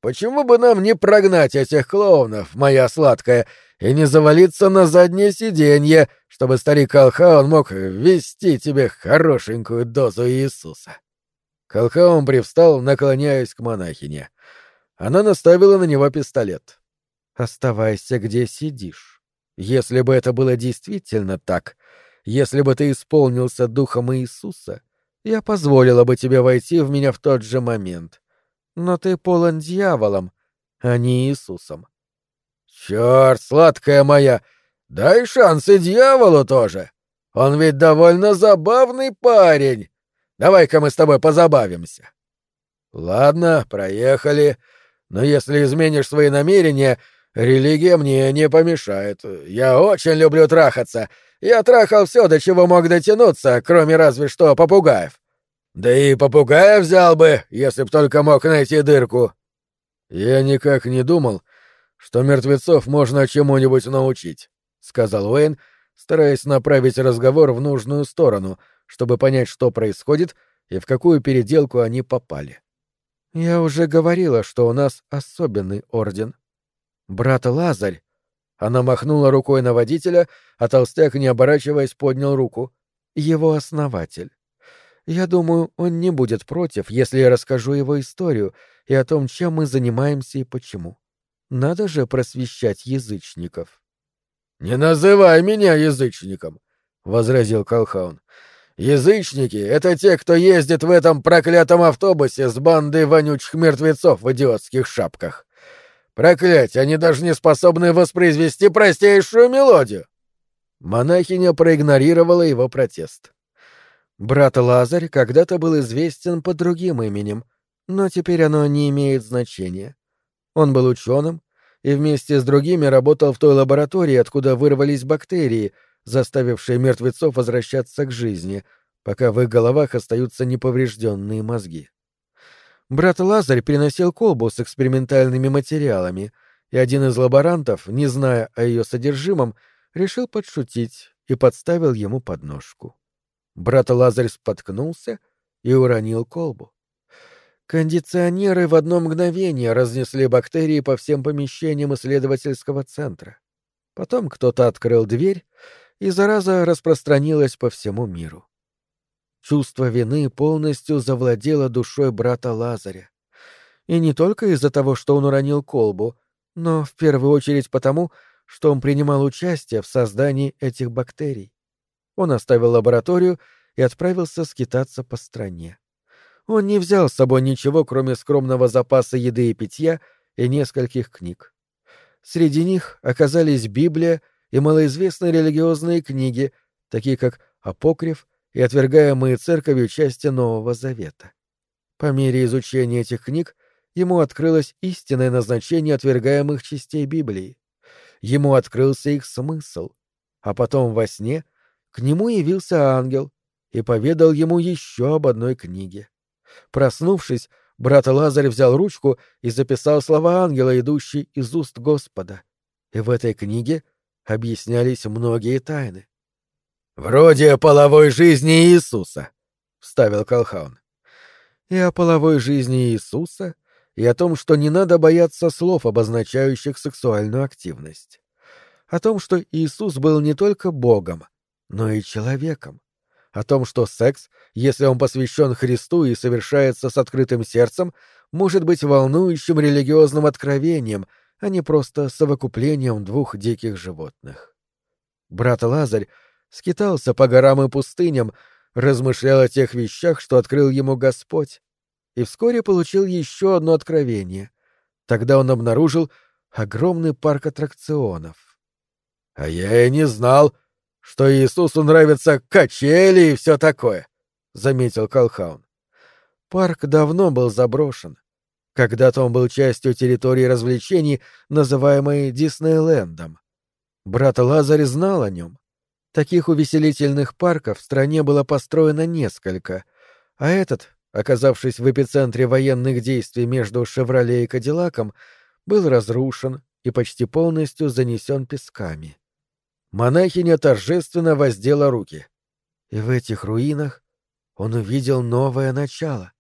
Почему бы нам не прогнать этих клоунов, моя сладкая, и не завалиться на заднее сиденье, чтобы старик Колхаун мог ввести тебе хорошенькую дозу Иисуса? Колхаун привстал, наклоняясь к монахине. — она наставила на него пистолет. «Оставайся, где сидишь. Если бы это было действительно так, если бы ты исполнился духом Иисуса, я позволила бы тебе войти в меня в тот же момент. Но ты полон дьяволом, а не Иисусом». «Черт, сладкая моя, дай шансы дьяволу тоже. Он ведь довольно забавный парень. Давай-ка мы с тобой позабавимся». «Ладно, проехали. Но если изменишь свои намерения, религия мне не помешает. Я очень люблю трахаться. Я трахал все, до чего мог дотянуться, кроме разве что попугаев. Да и попугая взял бы, если б только мог найти дырку. Я никак не думал, что мертвецов можно чему-нибудь научить, сказал Уэйн, стараясь направить разговор в нужную сторону, чтобы понять, что происходит и в какую переделку они попали. «Я уже говорила, что у нас особенный орден. Брат Лазарь...» Она махнула рукой на водителя, а толстяк, не оборачиваясь, поднял руку. «Его основатель. Я думаю, он не будет против, если я расскажу его историю и о том, чем мы занимаемся и почему. Надо же просвещать язычников». «Не называй меня язычником», — возразил Колхаун. Язычники — это те, кто ездит в этом проклятом автобусе с бандой вонючих мертвецов в идиотских шапках. Проклятье, они даже не способны воспроизвести простейшую мелодию. Монахиня проигнорировала его протест. Брат Лазарь когда-то был известен под другим именем, но теперь оно не имеет значения. Он был ученым и вместе с другими работал в той лаборатории, откуда вырвались бактерии — заставившие мертвецов возвращаться к жизни, пока в их головах остаются неповрежденные мозги. Брат Лазарь приносил колбу с экспериментальными материалами, и один из лаборантов, не зная о ее содержимом, решил подшутить и подставил ему подножку. Брат Лазарь споткнулся и уронил колбу. Кондиционеры в одно мгновение разнесли бактерии по всем помещениям исследовательского центра. Потом кто-то открыл дверь, и зараза распространилась по всему миру. Чувство вины полностью завладело душой брата Лазаря. И не только из-за того, что он уронил колбу, но в первую очередь потому, что он принимал участие в создании этих бактерий. Он оставил лабораторию и отправился скитаться по стране. Он не взял с собой ничего, кроме скромного запаса еды и питья и нескольких книг. Среди них оказались Библия и малоизвестные религиозные книги, такие как «Апокриф» и отвергаемые церковью части Нового Завета. По мере изучения этих книг ему открылось истинное назначение отвергаемых частей Библии. Ему открылся их смысл. А потом во сне к нему явился ангел и поведал ему еще об одной книге. Проснувшись, брат Лазарь взял ручку и записал слова ангела, идущие из уст Господа. И в этой книге объяснялись многие тайны. «Вроде половой жизни Иисуса», — вставил Колхаун. «И о половой жизни Иисуса, и о том, что не надо бояться слов, обозначающих сексуальную активность. О том, что Иисус был не только Богом, но и человеком. О том, что секс, если он посвящен Христу и совершается с открытым сердцем, может быть волнующим религиозным откровением, а не просто совокуплением двух диких животных. Брат Лазарь скитался по горам и пустыням, размышлял о тех вещах, что открыл ему Господь, и вскоре получил еще одно откровение. Тогда он обнаружил огромный парк аттракционов. — А я и не знал, что Иисусу нравятся качели и все такое, — заметил Колхаун. Парк давно был заброшен. Когда-то он был частью территории развлечений, называемой Диснейлендом. Брат Лазарь знал о нем. Таких увеселительных парков в стране было построено несколько, а этот, оказавшись в эпицентре военных действий между «Шевроле» и «Кадиллаком», был разрушен и почти полностью занесен песками. Монахиня торжественно воздела руки. И в этих руинах он увидел новое начало.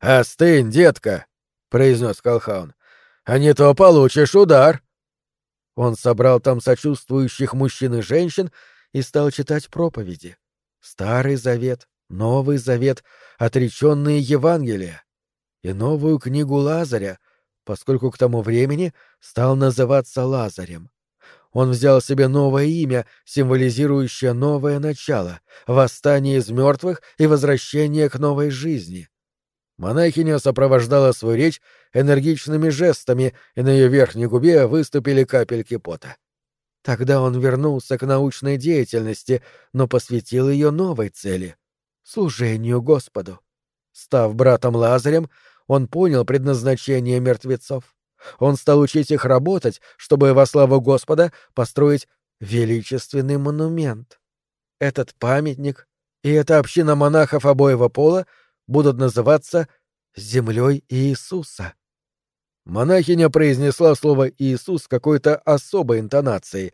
«Остынь, детка!» — произнес Колхаун. «А не то получишь удар!» Он собрал там сочувствующих мужчин и женщин и стал читать проповеди. Старый Завет, Новый Завет, отреченные Евангелия и новую книгу Лазаря, поскольку к тому времени стал называться Лазарем. Он взял себе новое имя, символизирующее новое начало, восстание из мертвых и возвращение к новой жизни. Монахиня сопровождала свою речь энергичными жестами, и на ее верхней губе выступили капельки пота. Тогда он вернулся к научной деятельности, но посвятил ее новой цели — служению Господу. Став братом Лазарем, он понял предназначение мертвецов. Он стал учить их работать, чтобы во славу Господа построить величественный монумент. Этот памятник и эта община монахов обоего пола будут называться «Землей Иисуса». Монахиня произнесла слово «Иисус» какой-то особой интонацией,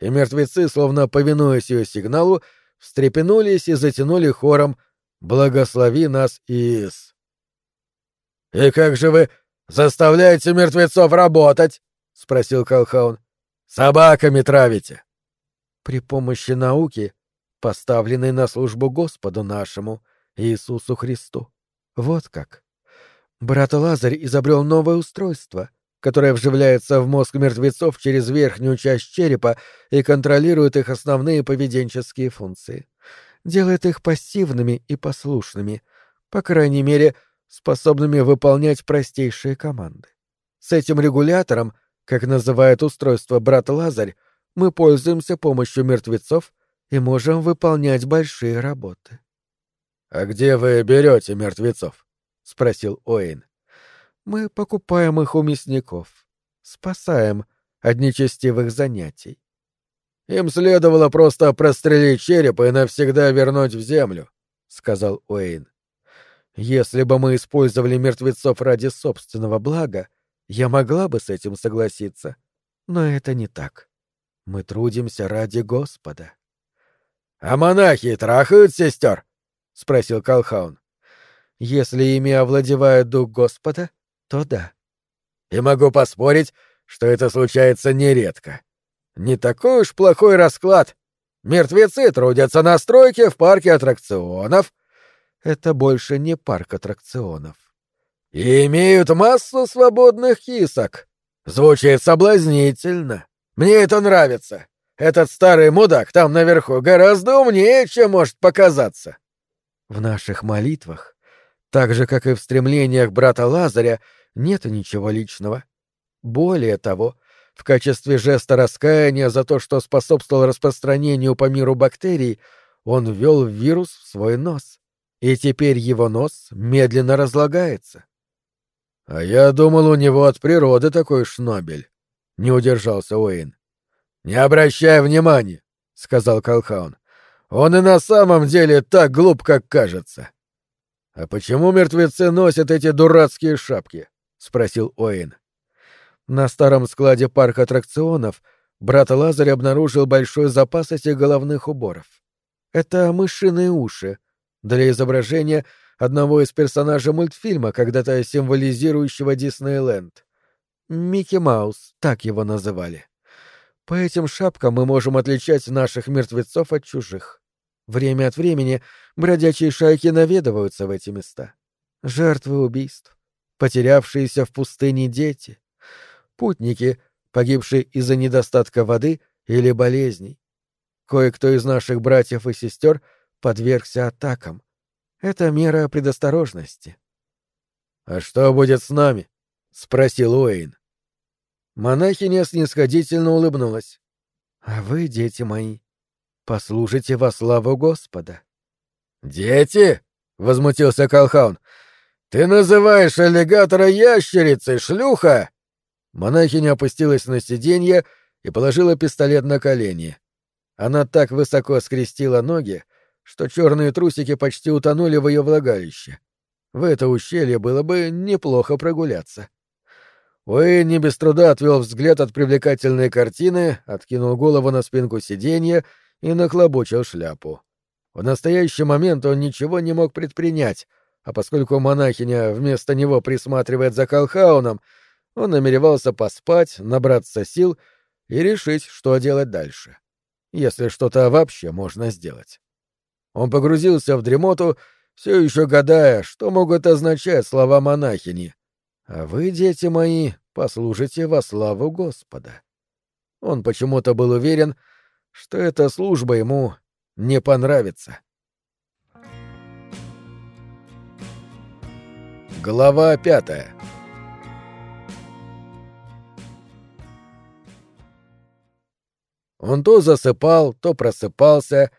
и мертвецы, словно повинуясь ее сигналу, встрепенулись и затянули хором «Благослови нас, Иис». «И как же вы заставляете мертвецов работать?» — спросил Колхаун. «Собаками травите». «При помощи науки, поставленной на службу Господу нашему, Иисусу Христу. Вот как. Брат Лазарь изобрел новое устройство, которое вживляется в мозг мертвецов через верхнюю часть черепа и контролирует их основные поведенческие функции. Делает их пассивными и послушными, по крайней мере, способными выполнять простейшие команды. С этим регулятором, как называет устройство брат Лазарь, мы пользуемся помощью мертвецов и можем выполнять большие работы. — А где вы берете мертвецов? — спросил Оэйн. — Мы покупаем их у мясников. Спасаем от нечестивых занятий. — Им следовало просто прострелить череп и навсегда вернуть в землю, — сказал Уэйн. Если бы мы использовали мертвецов ради собственного блага, я могла бы с этим согласиться. Но это не так. Мы трудимся ради Господа. — А монахи трахают сестер? — спросил Калхаун. — Если ими овладевает дух Господа, то да. — И могу поспорить, что это случается нередко. Не такой уж плохой расклад. Мертвецы трудятся на стройке в парке аттракционов — это больше не парк аттракционов. И имеют массу свободных кисок. Звучит соблазнительно. Мне это нравится. Этот старый мудак там наверху гораздо умнее, чем может показаться. В наших молитвах, так же, как и в стремлениях брата Лазаря, нет ничего личного. Более того, в качестве жеста раскаяния за то, что способствовал распространению по миру бактерий, он ввел вирус в свой нос и теперь его нос медленно разлагается. — А я думал, у него от природы такой шнобель, — не удержался Уэйн. — Не обращай внимания, — сказал Колхаун. — Он и на самом деле так глуп, как кажется. — А почему мертвецы носят эти дурацкие шапки? — спросил Уэйн. На старом складе парка аттракционов брат Лазарь обнаружил большой запас этих головных уборов. Это мышиные уши для изображения одного из персонажей мультфильма, когда-то символизирующего Диснейленд. Микки Маус, так его называли. По этим шапкам мы можем отличать наших мертвецов от чужих. Время от времени бродячие шайки наведываются в эти места. Жертвы убийств, потерявшиеся в пустыне дети, путники, погибшие из-за недостатка воды или болезней. Кое-кто из наших братьев и сестер подвергся атакам. Это мера предосторожности. — А что будет с нами? — спросил Уэйн. Монахиня снисходительно улыбнулась. — А вы, дети мои, послужите во славу Господа. — Дети? — возмутился Колхаун. — Ты называешь аллигатора ящерицей, шлюха? Монахиня опустилась на сиденье и положила пистолет на колени. Она так высоко скрестила ноги, что черные трусики почти утонули в ее влагалище. В это ущелье было бы неплохо прогуляться. Уэйн не без труда отвел взгляд от привлекательной картины, откинул голову на спинку сиденья и нахлобучил шляпу. В настоящий момент он ничего не мог предпринять, а поскольку монахиня вместо него присматривает за Калхауном, он намеревался поспать, набраться сил и решить, что делать дальше. Если что-то вообще можно сделать. Он погрузился в дремоту, все еще гадая, что могут означать слова монахини. «А вы, дети мои, послужите во славу Господа». Он почему-то был уверен, что эта служба ему не понравится. Глава пятая Он то засыпал, то просыпался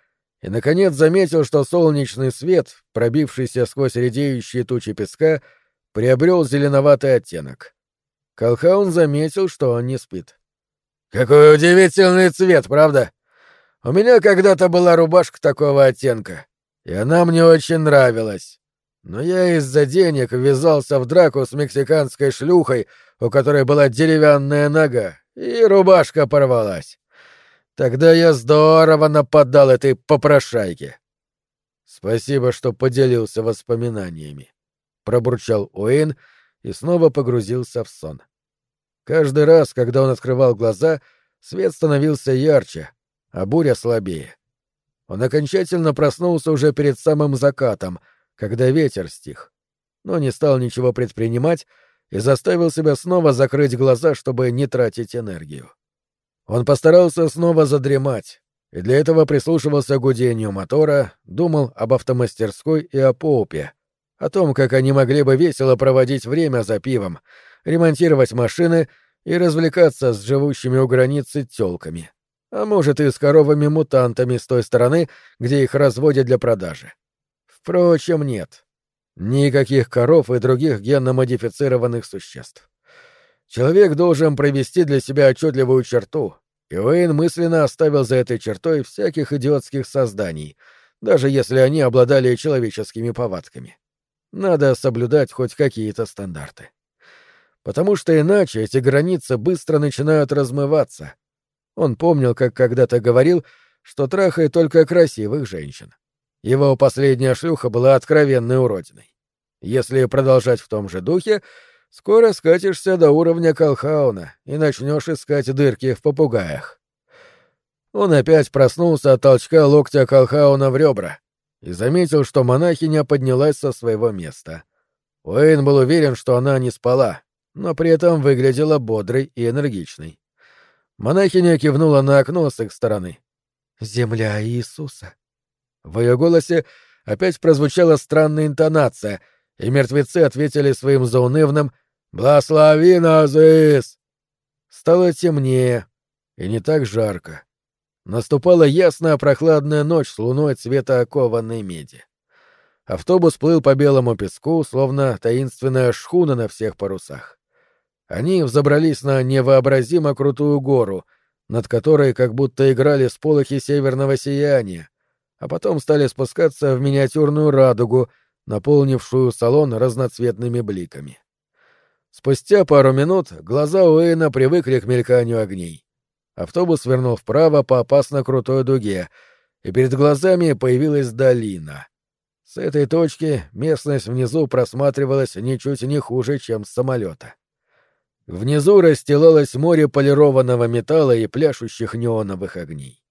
и, наконец, заметил, что солнечный свет, пробившийся сквозь редеющие тучи песка, приобрел зеленоватый оттенок. Колхаун заметил, что он не спит. «Какой удивительный цвет, правда? У меня когда-то была рубашка такого оттенка, и она мне очень нравилась. Но я из-за денег ввязался в драку с мексиканской шлюхой, у которой была деревянная нога, и рубашка порвалась. Тогда я здорово нападал этой попрошайке. Спасибо, что поделился воспоминаниями. Пробурчал Уэйн и снова погрузился в сон. Каждый раз, когда он открывал глаза, свет становился ярче, а буря слабее. Он окончательно проснулся уже перед самым закатом, когда ветер стих, но не стал ничего предпринимать и заставил себя снова закрыть глаза, чтобы не тратить энергию. Он постарался снова задремать, и для этого прислушивался к гудению мотора, думал об автомастерской и о Поупе, о том, как они могли бы весело проводить время за пивом, ремонтировать машины и развлекаться с живущими у границы тёлками. А может, и с коровами-мутантами с той стороны, где их разводят для продажи. Впрочем, нет. Никаких коров и других генно-модифицированных существ. Человек должен провести для себя отчетливую черту, и Уэйн мысленно оставил за этой чертой всяких идиотских созданий, даже если они обладали человеческими повадками. Надо соблюдать хоть какие-то стандарты. Потому что иначе эти границы быстро начинают размываться. Он помнил, как когда-то говорил, что трахает только красивых женщин. Его последняя шлюха была откровенной уродиной. Если продолжать в том же духе, скоро скатишься до уровня Колхауна и начнешь искать дырки в попугаях. Он опять проснулся от толчка локтя Колхауна в ребра и заметил, что монахиня поднялась со своего места. Уэйн был уверен, что она не спала, но при этом выглядела бодрой и энергичной. Монахиня кивнула на окно с их стороны. «Земля Иисуса». В ее голосе опять прозвучала странная интонация — и мертвецы ответили своим заунывным «Благослови нас, Иис!». Стало темнее и не так жарко. Наступала ясная прохладная ночь с луной цвета окованной меди. Автобус плыл по белому песку, словно таинственная шхуна на всех парусах. Они взобрались на невообразимо крутую гору, над которой как будто играли сполохи северного сияния, а потом стали спускаться в миниатюрную радугу — наполнившую салон разноцветными бликами. Спустя пару минут глаза Уэйна привыкли к мельканию огней. Автобус свернул вправо по опасно крутой дуге, и перед глазами появилась долина. С этой точки местность внизу просматривалась ничуть не хуже, чем с самолета. Внизу расстилалось море полированного металла и пляшущих неоновых огней.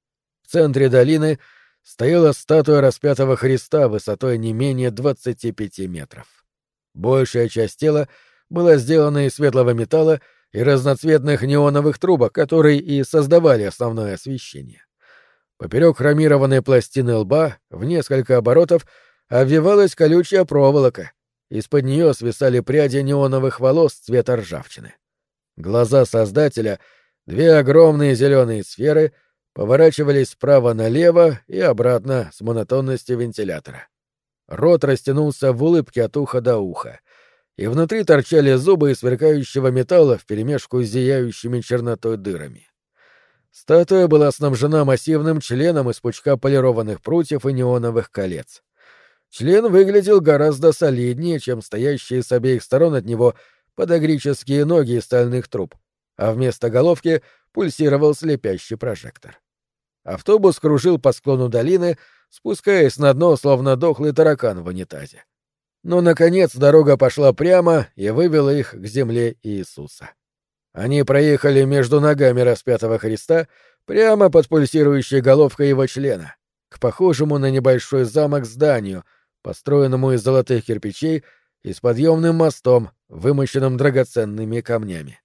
В центре долины стояла статуя распятого Христа высотой не менее 25 метров. Большая часть тела была сделана из светлого металла и разноцветных неоновых трубок, которые и создавали основное освещение. Поперек хромированной пластины лба в несколько оборотов обвивалась колючая проволока. Из-под нее свисали пряди неоновых волос цвета ржавчины. Глаза Создателя, две огромные зеленые сферы, поворачивались справа налево и обратно с монотонностью вентилятора. Рот растянулся в улыбке от уха до уха, и внутри торчали зубы из сверкающего металла вперемешку с зияющими чернотой дырами. Статуя была снабжена массивным членом из пучка полированных прутьев и неоновых колец. Член выглядел гораздо солиднее, чем стоящие с обеих сторон от него подогрические ноги из стальных труб, а вместо головки пульсировал слепящий прожектор. Автобус кружил по склону долины, спускаясь на дно, словно дохлый таракан в унитазе. Но, наконец, дорога пошла прямо и вывела их к земле Иисуса. Они проехали между ногами распятого Христа прямо под пульсирующей головкой его члена, к похожему на небольшой замок зданию, построенному из золотых кирпичей и с подъемным мостом, вымощенным драгоценными камнями.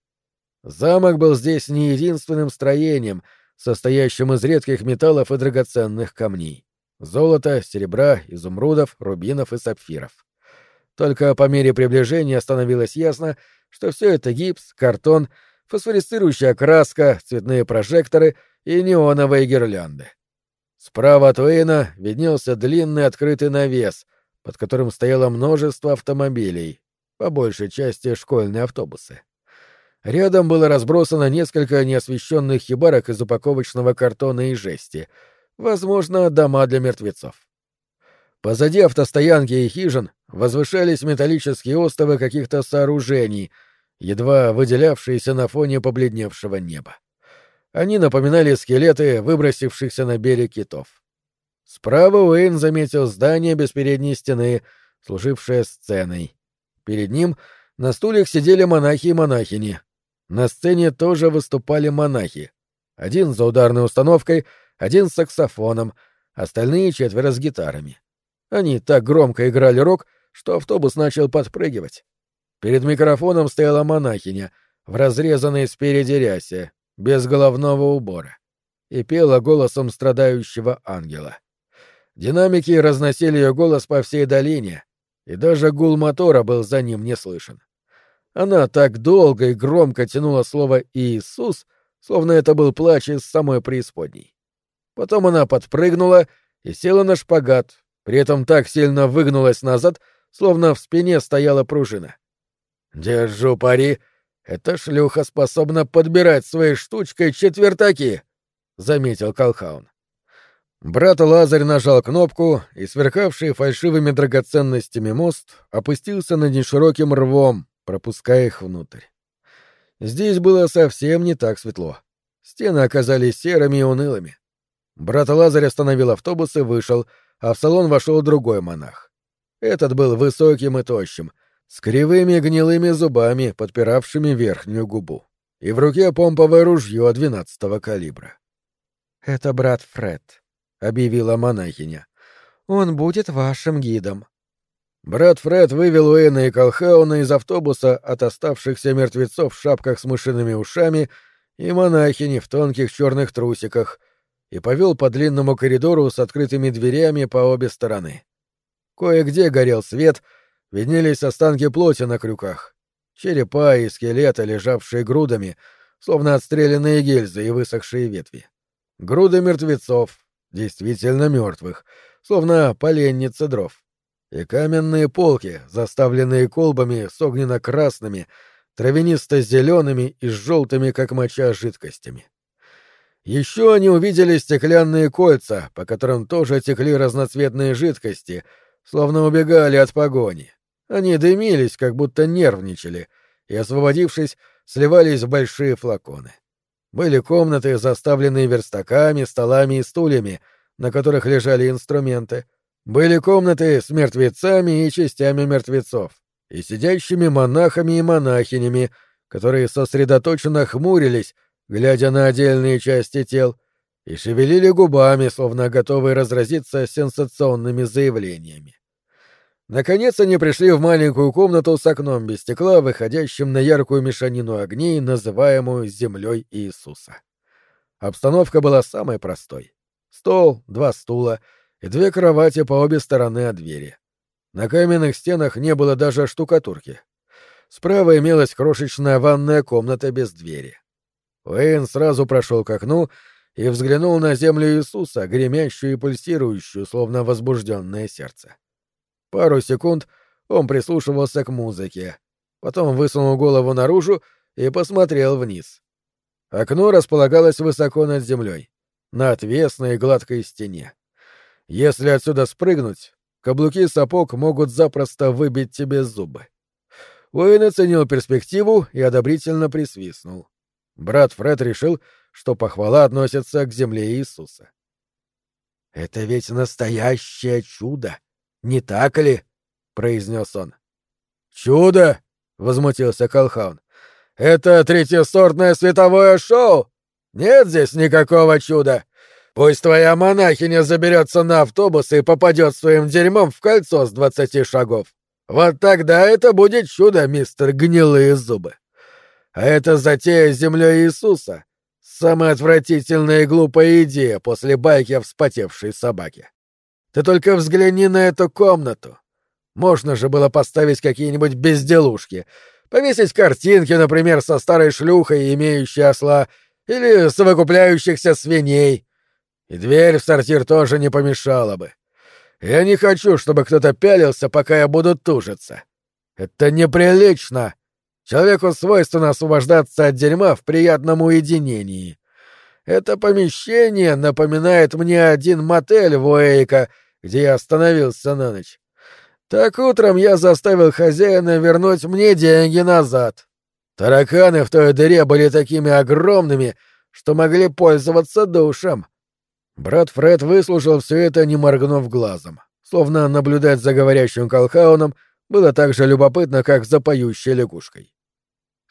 Замок был здесь не единственным строением, состоящим из редких металлов и драгоценных камней — золота, серебра, изумрудов, рубинов и сапфиров. Только по мере приближения становилось ясно, что все это гипс, картон, фосфорисцирующая краска, цветные прожекторы и неоновые гирлянды. Справа от Уэйна виднелся длинный открытый навес, под которым стояло множество автомобилей, по большей части школьные автобусы. Рядом было разбросано несколько неосвещенных хибарок из упаковочного картона и жести, возможно, дома для мертвецов. Позади автостоянки и хижин возвышались металлические остовы каких-то сооружений, едва выделявшиеся на фоне побледневшего неба. Они напоминали скелеты выбросившихся на берег китов. Справа Уэйн заметил здание без передней стены, служившее сценой. Перед ним на стульях сидели монахи и монахини. На сцене тоже выступали монахи. Один за ударной установкой, один с саксофоном, остальные четверо с гитарами. Они так громко играли рок, что автобус начал подпрыгивать. Перед микрофоном стояла монахиня в разрезанной спереди рясе, без головного убора, и пела голосом страдающего ангела. Динамики разносили ее голос по всей долине, и даже гул мотора был за ним не слышен. Она так долго и громко тянула слово «Иисус», словно это был плач из самой преисподней. Потом она подпрыгнула и села на шпагат, при этом так сильно выгнулась назад, словно в спине стояла пружина. «Держу пари, эта шлюха способна подбирать своей штучкой четвертаки», — заметил Колхаун. Брат Лазарь нажал кнопку, и сверкавший фальшивыми драгоценностями мост опустился над нешироким рвом, пропуская их внутрь. Здесь было совсем не так светло. Стены оказались серыми и унылыми. Брат Лазарь остановил автобус и вышел, а в салон вошел другой монах. Этот был высоким и тощим, с кривыми гнилыми зубами, подпиравшими верхнюю губу, и в руке помповое ружье двенадцатого калибра. «Это брат Фред», — объявила монахиня. «Он будет вашим гидом». Брат Фред вывел Уэйна и Колхауна из автобуса от оставшихся мертвецов в шапках с мышиными ушами и монахини в тонких черных трусиках — и повел по длинному коридору с открытыми дверями по обе стороны. Кое-где горел свет, виднелись останки плоти на крюках, черепа и скелеты, лежавшие грудами, словно отстрелянные гильзы и высохшие ветви. Груды мертвецов, действительно мертвых, словно поленницы дров. И каменные полки, заставленные колбами с огненно-красными, травянисто-зелеными и желтыми, как моча, жидкостями. Еще они увидели стеклянные кольца, по которым тоже текли разноцветные жидкости, словно убегали от погони. Они дымились, как будто нервничали, и, освободившись, сливались в большие флаконы. Были комнаты, заставленные верстаками, столами и стульями, на которых лежали инструменты. Были комнаты с мертвецами и частями мертвецов, и сидящими монахами и монахинями, которые сосредоточенно хмурились, глядя на отдельные части тел, и шевелили губами, словно готовые разразиться сенсационными заявлениями. Наконец они пришли в маленькую комнату с окном без стекла, выходящим на яркую мешанину огней, называемую землей Иисуса. Обстановка была самой простой. Стол, два стула и две кровати по обе стороны от двери. На каменных стенах не было даже штукатурки. Справа имелась крошечная ванная комната без двери. Уэйн сразу прошел к окну и взглянул на землю Иисуса, гремящую и пульсирующую, словно возбужденное сердце. Пару секунд он прислушивался к музыке, потом высунул голову наружу и посмотрел вниз. Окно располагалось высоко над землей, на отвесной гладкой стене. Если отсюда спрыгнуть, каблуки сапог могут запросто выбить тебе зубы. Уэйн оценил перспективу и одобрительно присвистнул. Брат Фред решил, что похвала относится к земле Иисуса. «Это ведь настоящее чудо!» Не так ли? произнес он. Чудо! возмутился Колхаун. Это третьесортное световое шоу! Нет здесь никакого чуда. Пусть твоя монахиня заберется на автобус и попадет своим дерьмом в кольцо с двадцати шагов. Вот тогда это будет чудо, мистер Гнилые Зубы. А это затея с землей Иисуса. Самая отвратительная и глупая идея после байки о вспотевшей собаке. Ты только взгляни на эту комнату. Можно же было поставить какие-нибудь безделушки. Повесить картинки, например, со старой шлюхой, имеющей осла, или совокупляющихся свиней. И дверь в сортир тоже не помешала бы. Я не хочу, чтобы кто-то пялился, пока я буду тужиться. Это неприлично. Человеку свойственно освобождаться от дерьма в приятном уединении. Это помещение напоминает мне один мотель в Уэйка, где я остановился на ночь. Так утром я заставил хозяина вернуть мне деньги назад. Тараканы в той дыре были такими огромными, что могли пользоваться душем. Брат Фред выслушал все это, не моргнув глазом. Словно наблюдать за говорящим колхауном было так же любопытно, как за поющей лягушкой.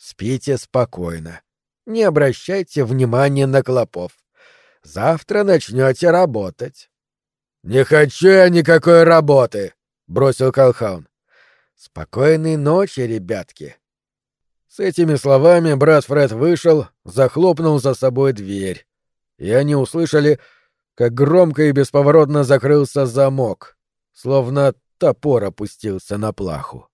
«Спите спокойно», не обращайте внимания на клопов. Завтра начнете работать. — Не хочу я никакой работы, — бросил Калхаун. — Спокойной ночи, ребятки. С этими словами брат Фред вышел, захлопнул за собой дверь. И они услышали, как громко и бесповоротно закрылся замок, словно топор опустился на плаху.